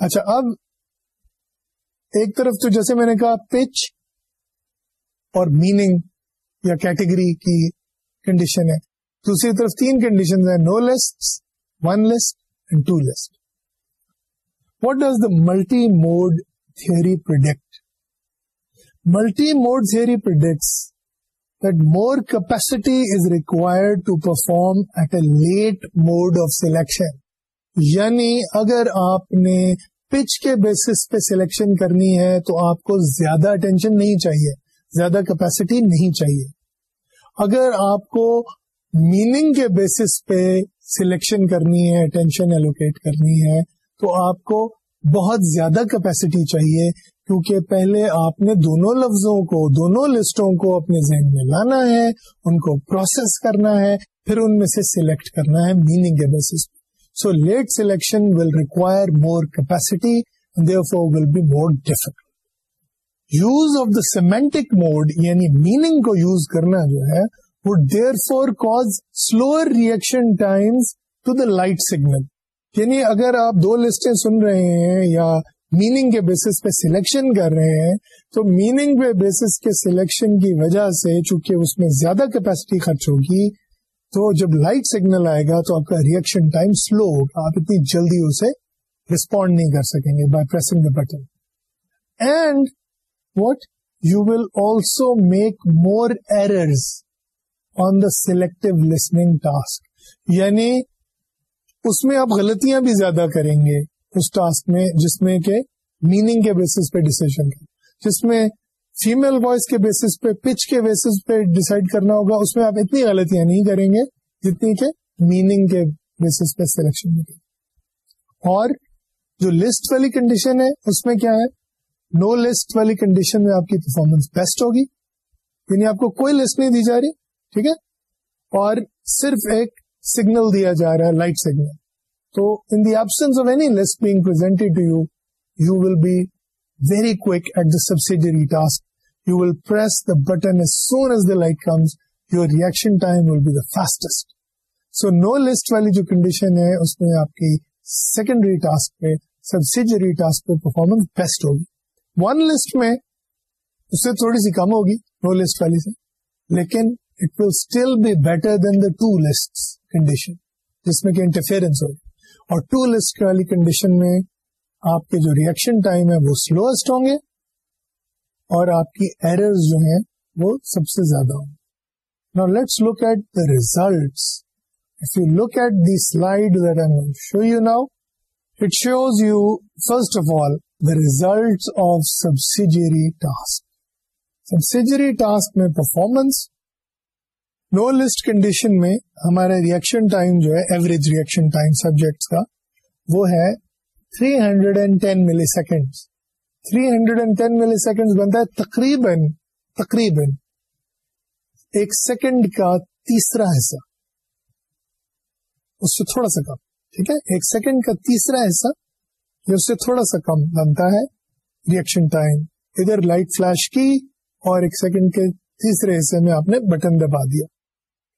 اچھا اب ایک طرف تو جیسے میں نے کہا پچ اور میننگ یا کیٹیگری کی کنڈیشن ہے۔ دوسری طرف تین کنڈیشن ہے no list one list two list what does the multi mode theory predict multi mode theory predicts that more capacity is required to perform at a late mode of selection یعنی اگر آپ نے pitch کے basis پہ selection کرنی ہے تو آپ کو زیادہ اٹینشن نہیں چاہیے۔ زیادہ کیپیسٹی نہیں چاہیے۔ اگر آپ کو میننگ کے بیسس پہ سلیکشن کرنی ہے اٹینشن ایلوکیٹ کرنی ہے، تو آپ کو بہت زیادہ کیپیسٹی چاہیے، کیونکہ پہلے آپ نے دونوں لفظوں کو، دونوں لسٹوں کو اپنے ذہن میں لانا ہے، ان کو پروسیس کرنا ہے، پھر ان میں سے سلیکٹ کرنا ہے میننگ کے بیسس پہ۔ So late selection will require more capacity for will be more difficult use of the semantic mode یعنی میننگ کو یوز کرنا جو ہے therefore cause slower reaction times to the light signal یعنی اگر آپ دو لسٹیں سن رہے ہیں یا میننگ کے بیسس پہ سلیکشن کر رہے ہیں تو میننگ پہ بیسس کے سلیکشن کی وجہ سے چونکہ اس میں زیادہ کیپیسٹی خرچ ہوگی تو جب لائٹ سگنل آئے گا تو آپ کا ریئیکشن ٹائم سلو ہوگا آپ اتنی جلدی اسے ریسپونڈ نہیں کر سکیں گے by pressing the button and what you will also make more errors on the selective listening task یعنی اس میں آپ غلطیاں بھی زیادہ کریں گے اس ٹاسک میں، جس میں کہ میننگ کے بیسس پہ ڈسیزن جس میں فیمل وائس کے بیسس پہ پچ کے بیسس پہ ڈسائڈ کرنا ہوگا، اس میں آپ اتنی غلطیاں نہیں کریں گے جتنی کہ میننگ کے بیسس پہ سلیکشن اور جو لسٹ والی کنڈیشن ہے، اس میں کیا ہے؟ نو لسٹ والی کنڈیشن میں آپ کی پرفارمنس بیسٹ ہوگی. یعنی آپ کو کوئی لسٹ نہیں دی جا رہی، ٹھیک ہے؟ اور صرف ایک سگنل دیا جا رہا ہے لائٹ سگنل تو in the absence of any list being presented to you you will be very quick at the subsidiary task you will press the button as soon as the light comes your reaction time will be the fastest so no list والی جو condition ہے، اس میں آپ کی secondary task پہ subsidiary task پہ performance best ہوگی. ون لسٹ میں اس سے تھوڑی سی کم ہوگی نو لسٹ والی سے، لیکن it will still be better than the two list condition جس میں کہ انٹرفیئرنس ہوگی۔ اور ٹو لسٹ والی کنڈیشن میں آپ کے جو ریئیکشن ٹائم ہے وہ سلوسٹ ہوں گے اور آپ کی ایرر جو ہیں وہ سب سے زیادہ ہوں گے۔ نا let's look at the result if you look at the slide that I show you now it shows you first of all the result of subsidiary task subsidiary task میں پرفارمنس نو لسٹ کنڈیشن میں ہمارا reaction time جو ہے average reaction time subject کا وہ ہے 310 hundred and ten millisecond three hundred and ten millisecond بنتا ہے تقریباً تقریباً ایک سیکنڈ کا تیسرا حصہ اس سے تھوڑا سا کم ٹھیک ہے ایک سیکنڈ کا تیسرا حصہ یہ اس سے تھوڑا سا کم بنتا ہے۔ ریئیکشن ٹائم ادھر لائٹ فلیش کی اور ایک سیکنڈ کے تیسرے حصے میں آپ نے بٹن دبا دیا۔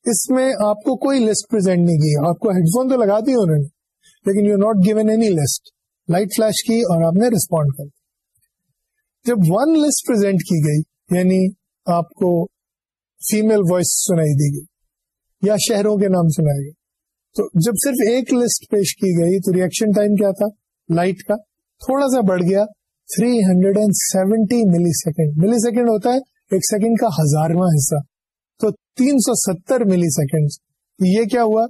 اس میں آپ کو کوئی لسٹ پرزینٹ نہیں کی۔ آپ کو ہیڈ فون تو لگا دی انہوں نے، لیکن you not given any list light flash کی اور آپ نے ریسپونڈ کر جب ون لسٹ پرزینٹ کی گئی یعنی آپ کو فیمل وائس سنائی دی گئی یا شہروں کے نام سنائے گئے تو جب صرف ایک لسٹ پیش کی گئی، تو ریئیکشن ٹائم کیا تھا؟ لائٹ کا تھوڑا سا بڑھ گیا three hundred and seventy millisecond millisecond ہوتا ہے، ایک سیکنڈ کا ہزارواں حصہ۔ تو تین سو ستر ملی سیکنڈ یہ کیا ہوا؟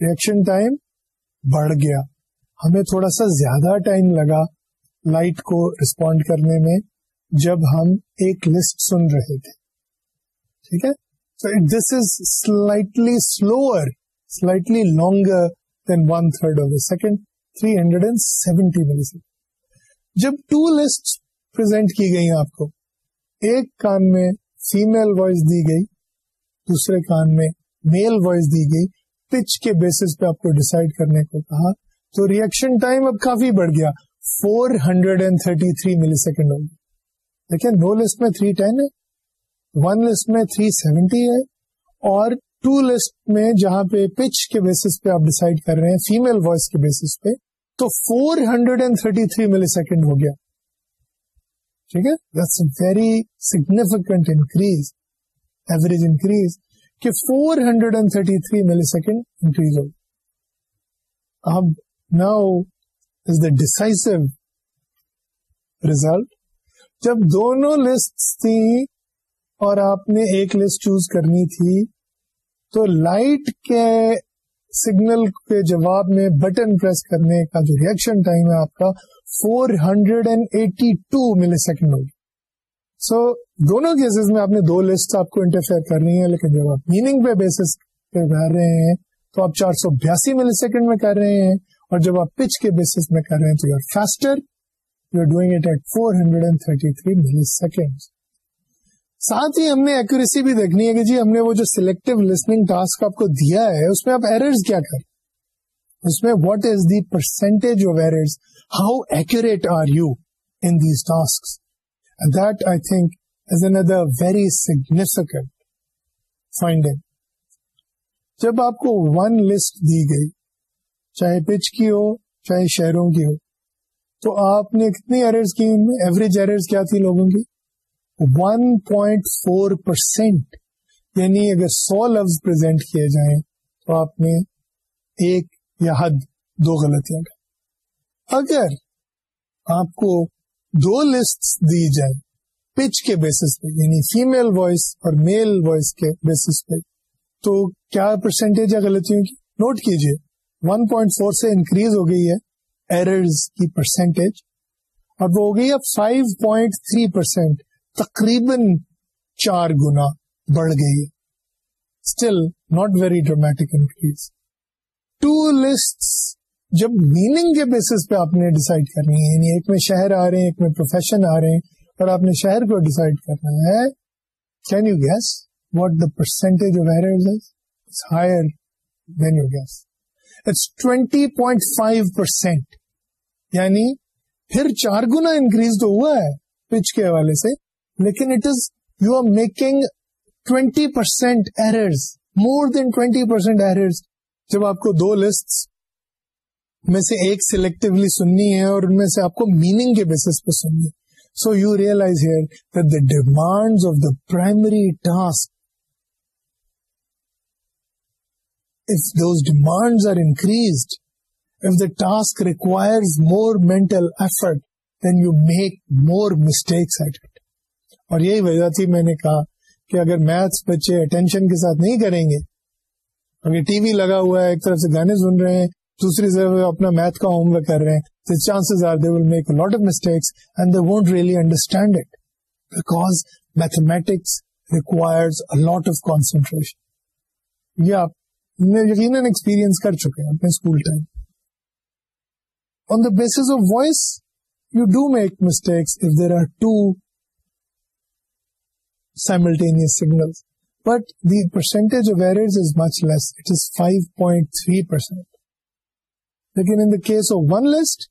ریئیکشن ٹائم بڑھ گیا۔ ہمیں تھوڑا سا زیادہ ٹائم لگا لائٹ کو ریسپونڈ کرنے میں، جب ہم ایک لسٹ سن رہے تھے۔ ٹھیک ہے؟ This is slightly slower slightly longer than one third of the second three hundred and seventy millisecond جب ٹو لسٹ پرزینٹ کی گئی آپ کو، ایک کان میں فیمل وائس دی گئی، دوسرے کان میں میل وائس دی گئی پچ کے بیسس پہ آپ کو ڈسائڈ کرنے کو کہا، تو ریئیکشن ٹائم اب کافی بڑھ گیا۔ Four hundred and thirty three millisecond ہوگی۔ دیکھیں دو لسٹ میں تھری ٹین ہے ون لسٹ میں تھری سیونٹی ہے، اور ٹو لسٹ میں جہاں پہ پچ کے بیسس پہ آپ ڈسائڈ کر رہے ہیں فیمل وائس کے بیسس پہ، تو four hundred and thirty three millisecond ہو گیا۔ ٹھیک ہے؟ That's very significant increase average increase کہ four hundred and thirty three millisecond increase ہو اب now is the decisive result جب دونوں لسٹ تھی اور آپ نے ایک لسٹ چوز کرنی تھی تو لائٹ کے سگنل کے جواب میں بٹن پریس کرنے کا جو ریئیکشن ٹائم ہے آپ کا four hundred and eighty two millisecond ہوگی۔ سو دونوں کیسز میں آپ نے دو لسٹ آپ کو انٹرفیئر کرنی ہے لیکن جب آپ میننگ پہ بیسس پہ کر رہے ہیں، تو آپ چار سو بیاسی ملی سیکنڈ میں کر رہے ہیں، اور جب آپ پچ کے بیسس میں کر رہے ہیں، تو you are faster you are doing it at four hundred and thirty three millisecond ساتھ ہی ہم نے ایکوریسی بھی دیکھنی ہے کہ جی ہم نے وہ جو سلیکٹو لسننگ ٹاسک آپ کو دیا ہے، اس میں آپ ایررز کیا کر اس میں what is the percentage of errors how accurate are you in these task that I think is another very significant finding جب آپ کو ون لسٹ دی گئی، چاہے پچ کی ہو، چاہے شہروں کی ہو، تو آپ نے کتنی ایررز کی؟ ایوریج ایررز کیا تھی لوگوں کی؟ ون پوائنٹ فور پرسینٹ یعنی اگر سو لفظ پرزینٹ کیے جائیں تو آپ نے ایک یا حد دو غلطیاں اگر آپ کو دو لسٹ دی جائے پچ کے بیسس پہ یعنی فیمل وائس اور میل وائس کے بیسس پہ، تو کیا پرسنٹیج ہے غلطیوں کی؟ نوٹ کیجیے ون پوائنٹ فور سے انکریز ہو گئی ہے ایررز کی پرسنٹیج اور وہ ہو گئی ہے فائیو پوائنٹ تھری پرسینٹ تقریباً چار گنا بڑھ گئی ہے۔ Still not very dramatic increase two list جب میننگ کے بیسس پہ آپ نے ڈسائڈ کرنی ہے یعنی ایک میں شہر آ رہے ہیں، ایک میں پروفیشن آ رہے ہیں، اور آپ نے شہر کو ڈسائڈ کرنا ہے can you guess what the percentage of errors higher than you guess it's twenty point five percent یعنی پھر چار گنا انکریز تو ہوا ہے پچ کے حوالے سے۔ لیکن it is you are making twenty percent errors more than twenty percent errors جب آپ کو دو لسٹ میں سے ایک سلیکٹولی سننی ہے اور ان میں سے آپ کو میننگ کے بیسس پہ سننی ہے. So you realize here that the demand of the primary task if those demands are increased, if the task requires more mental effort, then you make more mistakes at it. اور یہی وجہ تھی میں نے کہا کہ اگر میتھس بچے اٹینشن کے ساتھ نہیں کریں گے، اگر ٹی وی لگا ہوا ہے، ایک طرف سے گانے سن رہے ہیں، دوسری طرف اپنا میتھ کا ہوم ورک کر رہے ہیں، تو chances are they will make lot of mistakes and they won't really understand it because mathematics requires lot of concentration یہ آپ نے یقیناً ایکسپیرئنس کر چکے ہیں اپنے school time on the basis of voice you do make mistakes if there are two simultaneous signals. But the percentage of errors is much less. It is 5.3%. Lekin in the case of one list,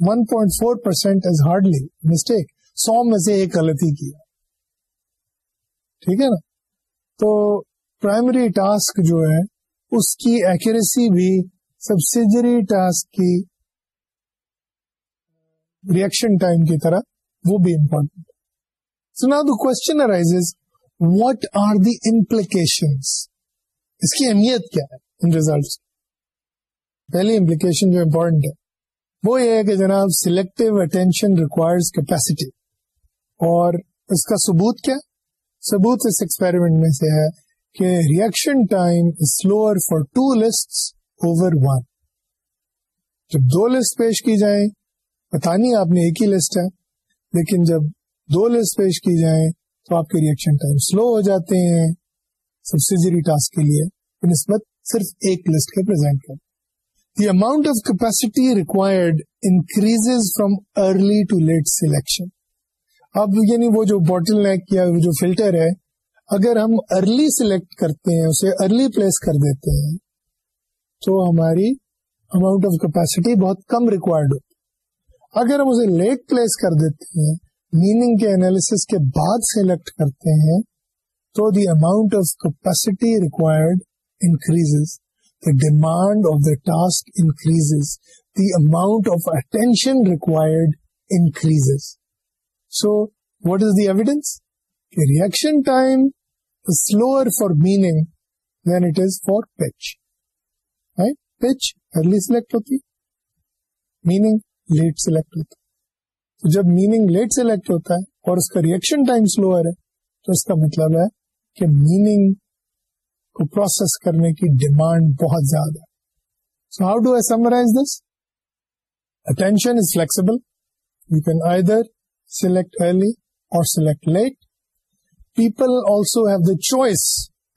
1.4% is hardly a mistake. 100 میں سے ایک غلطی کیا ٹھیک ہے نا تو primary task جو ہے اس کی ایکوریسی بھی سبسیجری ٹاسک کی ریئیکشن ٹائم کی طرح وہ بھی امپورٹنٹ سو نا the question arises what are the implication اس کی اہمیت کیا ہے ان ریزلٹ پہلی امپلیکیشن جو امپورٹنٹ ہے وہ یہ ہے کہ جناب سلیکٹو اٹینشن ریکوائرز کیپیسٹی اور اس کا ثبوت کیا ثبوت اس ایکسپیریمنٹ میں سے ہے کہ reaction time slower for two list over one جب دو لسٹ پیش کی جائیں پتا نہیں آپ نے ایک ہی لسٹ ہے لیکن جب دو لسٹ پیش کی جائیں تو آپ کے ریئیکشن ٹائم سلو ہو جاتے ہیں سبسیجری ٹاسک کے لیے نسبت صرف ایک لسٹ کے پرزینٹ کر the amount of capacity required increase from early to late selection اب یعنی وہ جو بوٹل نیک یا جو فلٹر ہے، اگر ہم ارلی سلیکٹ کرتے ہیں، اسے ارلی پلیس کر دیتے ہیں، تو ہماری اماؤنٹ آف کیپیسٹی بہت کم ریکوائرڈ ہوتی اگر ہم اسے لیٹ پلیس کر دیتے ہیں میننگ کے انالیس کے بعد سلیکٹ کرتے ہیں، تو the amount of capacity required increase the demand of the task increase the amount of attention required increase so what is the evidence reaction time slower for meaning when it is for pitch pitch early select ہوتی meaning late select ہوتا ہے جب meaning late select ہوتا ہے اور اس کا reaction time slower ہے، تو اس کا مطلب ہے کہ میننگ کو پروسیس کرنے کی ڈیمانڈ بہت زیادہ ہے۔ So how do I summarize this attention is flexible you can I there select early اور select late people also have the choice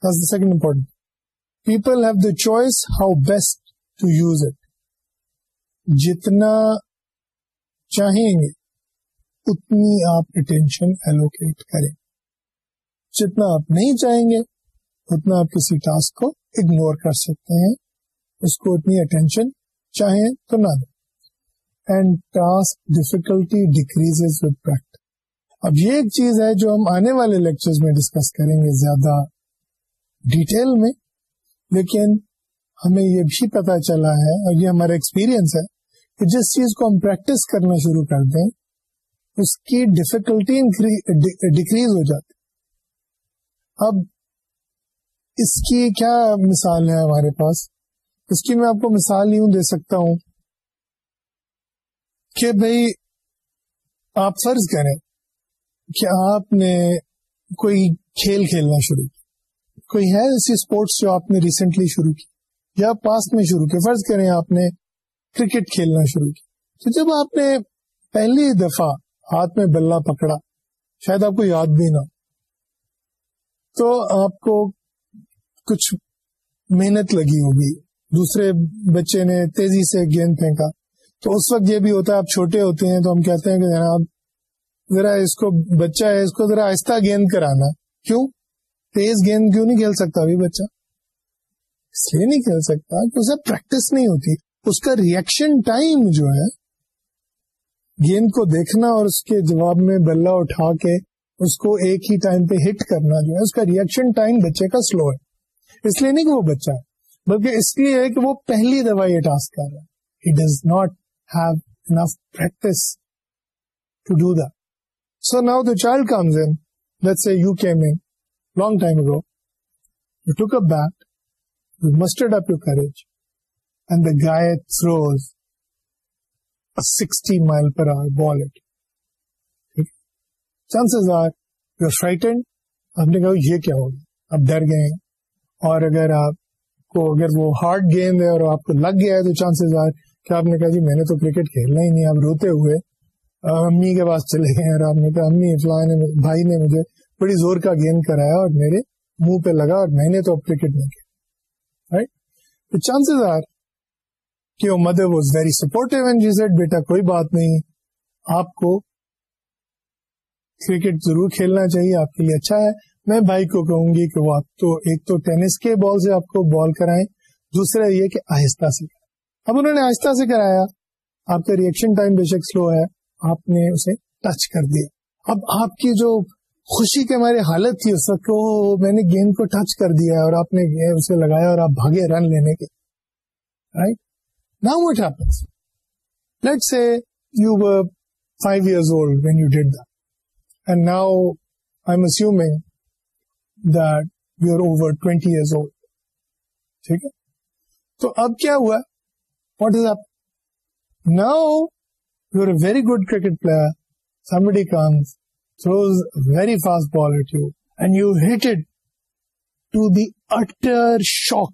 this the second important people have the choice how best to use it جتنا چاہیں گے. اتنی آپ attention allocate کریں۔ جتنا آپ نہیں چاہیں گے، اتنا آپ کسی ٹاسک کو اگنور کر سکتے ہیں۔ اس کو اتنی اٹینشن چاہیں تو نہ دیں and task difficulty decrease with practice اب یہ ایک چیز ہے جو ہم آنے والے لیکچر میں ڈسکس کریں گے زیادہ ڈیٹیل میں۔ لیکن ہمیں یہ بھی پتا چلا ہے اور یہ ہمارا ایکسپیرئنس ہے کہ جس چیز کو ہم پریکٹس کرنا شروع کر دیں اس کی ڈفیکلٹی ڈیکریز ہو جاتی۔ اب اس کی کیا مثال ہے ہمارے پاس؟ اس کی میں آپ کو مثال یوں دے سکتا ہوں کہ بھائی آپ فرض کریں کہ آپ نے کوئی کھیل کھیلنا شروع کیا۔ کوئی ہے ایسی اسپورٹس جو آپ نے ریسنٹلی شروع کی یا پاسٹ میں شروع کی؟ فرض کریں آپ نے کرکٹ کھیلنا شروع کیا۔ تو جب آپ نے پہلی دفعہ ہاتھ میں بلہ پکڑا۔ شاید آپ کو یاد بھی نہ تو آپ کو کچھ محنت لگی ہوگی۔ دوسرے بچے نے تیزی سے گیند پھینکا۔ تو اس وقت یہ بھی ہوتا ہے، آپ چھوٹے ہوتے ہیں تو ہم کہتے ہیں کہ جناب، ذرا اس کو بچہ ہے، اس کو ذرا آہستہ گیند کرانا۔ کیوں؟ تیز گیند کیوں نہیں کھیل سکتا ابھی بچہ؟ اس لیے نہیں کھیل سکتا کہ اسے پریکٹس نہیں ہوتی۔ اس کا ریئیکشن ٹائم جو ہے گیند کو دیکھنا اور اس کے جواب میں بلہ اٹھا کے اس کو ایک ہی ٹائم پہ ہٹ کرنا جو ہے، اس کا ریئیکشن ٹائم بچے کا سلو ہے۔ اس لیے نہیں کہ وہ بچہ ہے، بلکہ اس لیے ہے کہ وہ پہلی دفعہ یہ ٹاسک کر رہا ہے۔ He does not have enough practice to do the so now the child comes in let's say you came in long time ago you took up bat you mustered up your courage and the guy throws sixty mile per hour ball at chances are you frightened آپ نے کہا یہ کیا ہوگا آپ ڈر گئے اور اگر آپ کو اگر وہ ہارڈ گیم ہے اور آپ کو لگ گیا ہے تو چانسز آر کہ آپ نے کہا جی میں نے تو کرکٹ کھیلنا ہی نہیں آپ روتے ہوئے امی کے پاس چلے گئے اور آپ نے کہا امی فلاں نے بھائی نے مجھے بڑی زور کا گیم کرایا اور میرے منہ پہ لگا اور میں نے تو اب کرکٹ نہیں کیا رائٹ چانسز آر کہ وہ mother was very supportive and جی بیٹا کوئی بات نہیں آپ کو کرکٹ ضرور کھیلنا چاہیے آپ کے لیے اچھا ہے میں بھائی کو کہوں گی کہ وہ آپ تو ایک تو ٹینس کے بال سے آپ کو بال کرائیں دوسرا یہ کہ آہستہ سے اب انہوں نے آہستہ سے کرایا آپ کا ریئیکشن ٹائم بے شک سلو ہے آپ نے اسے ٹچ کر دیا اب آپ کی جو خوشی کے ہماری حالت تھی اس وقت میں نے گیم کو ٹچ کر دیا اور آپ نے اسے لگایا اور آپ بھاگے رن لینے کے right now what happens let's say you five years old when you did and now I am assuming that you are over twenty years old ٹھیک ہے تو اب کیا ہوا what is up now you are a very good cricket player somebody comes throws a very fast ball at you and you hit it to the utter shock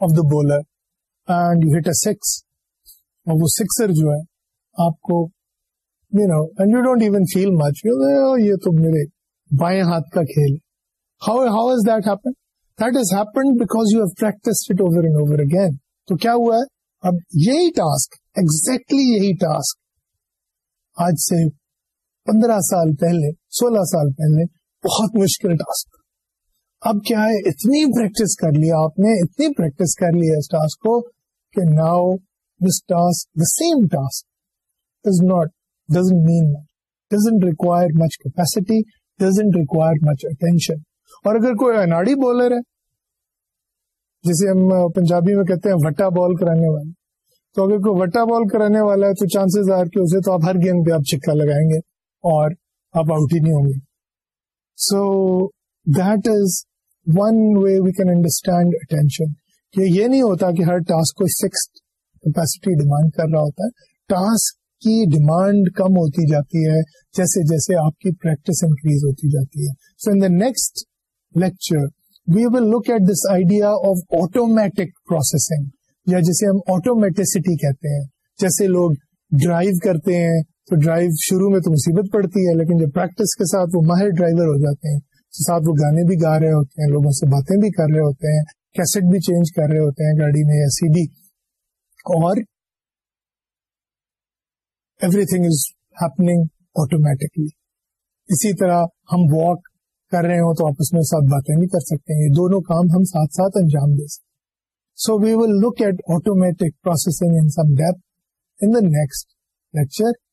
of the bowler. And you hit a six. اور وہ sixer جو ہے، آپ کو you know and you don't even feel much یہ تو میرے بائیں ہاتھ کا کھیل how how is that happen that is happen because you have practice it over and over again تو کیا ہوا ہے؟ اب یہی ٹاسک ایگزیکٹلی یہی ٹاسک آج سے پندرہ سال پہلے، سولہ سال پہلے بہت مشکل ٹاسک اب کیا ہے؟ اتنی پریکٹس کر لیا آپ نے، اتنی پریکٹس کر لی ہے اس ٹاسک کو کہ now this task the same task is not doesn't mean much doesn't require much capacity doesn't require much attention اور اگر کوئی اناڑی بالر ہے، جسے ہم پنجابی میں کہتے ہیں وٹا بال کرانے والے تو اگر کوئی وٹا بال کرانے والا ہے تو چانسز آر کہ اسے تو آپ ہر گیند پہ آپ چکا لگائیں گے اور آپ آؤٹ ہی نہیں ہوں گے. So that is one way we can understand attention کہ یہ نہیں ہوتا کہ ہر ٹاسک کو سکس کیپیسٹی ڈیمانڈ کر رہا ہوتا ہے۔ ٹاسک کی ڈیمانڈ کم ہوتی جاتی ہے، جیسے جیسے آپ کی پریکٹس انکریز ہوتی جاتی ہے۔ So in the next lecture we will look at this idea of automatic processing یا جسے ہم آٹومیٹسٹی کہتے ہیں۔ جیسے لوگ ڈرائیو کرتے ہیں، تو ڈرائیو شروع میں تو مصیبت پڑتی ہے، لیکن جب پریکٹس کے ساتھ وہ ماہر ڈرائیور ہو جاتے ہیں، ساتھ وہ گانے بھی گا رہے ہوتے ہیں لوگوں سے باتیں بھی کر رہے ہوتے ہیں۔ کیسٹ بھی چینج کر رہے ہوتے ہیں گاڑی میں یا سی ڈی. اور everything is happening automatically اسی طرح ہم واک کر رہے ہوں تو آپس میں ساتھ باتیں بھی کر سکتے ہیں. دونوں کام ہم ساتھ ساتھ انجام دے سکتے so we will look at automatic processing in some deep in the next lecture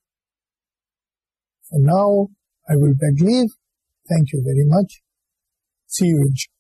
now I will beg leave. Thank you very much. See you in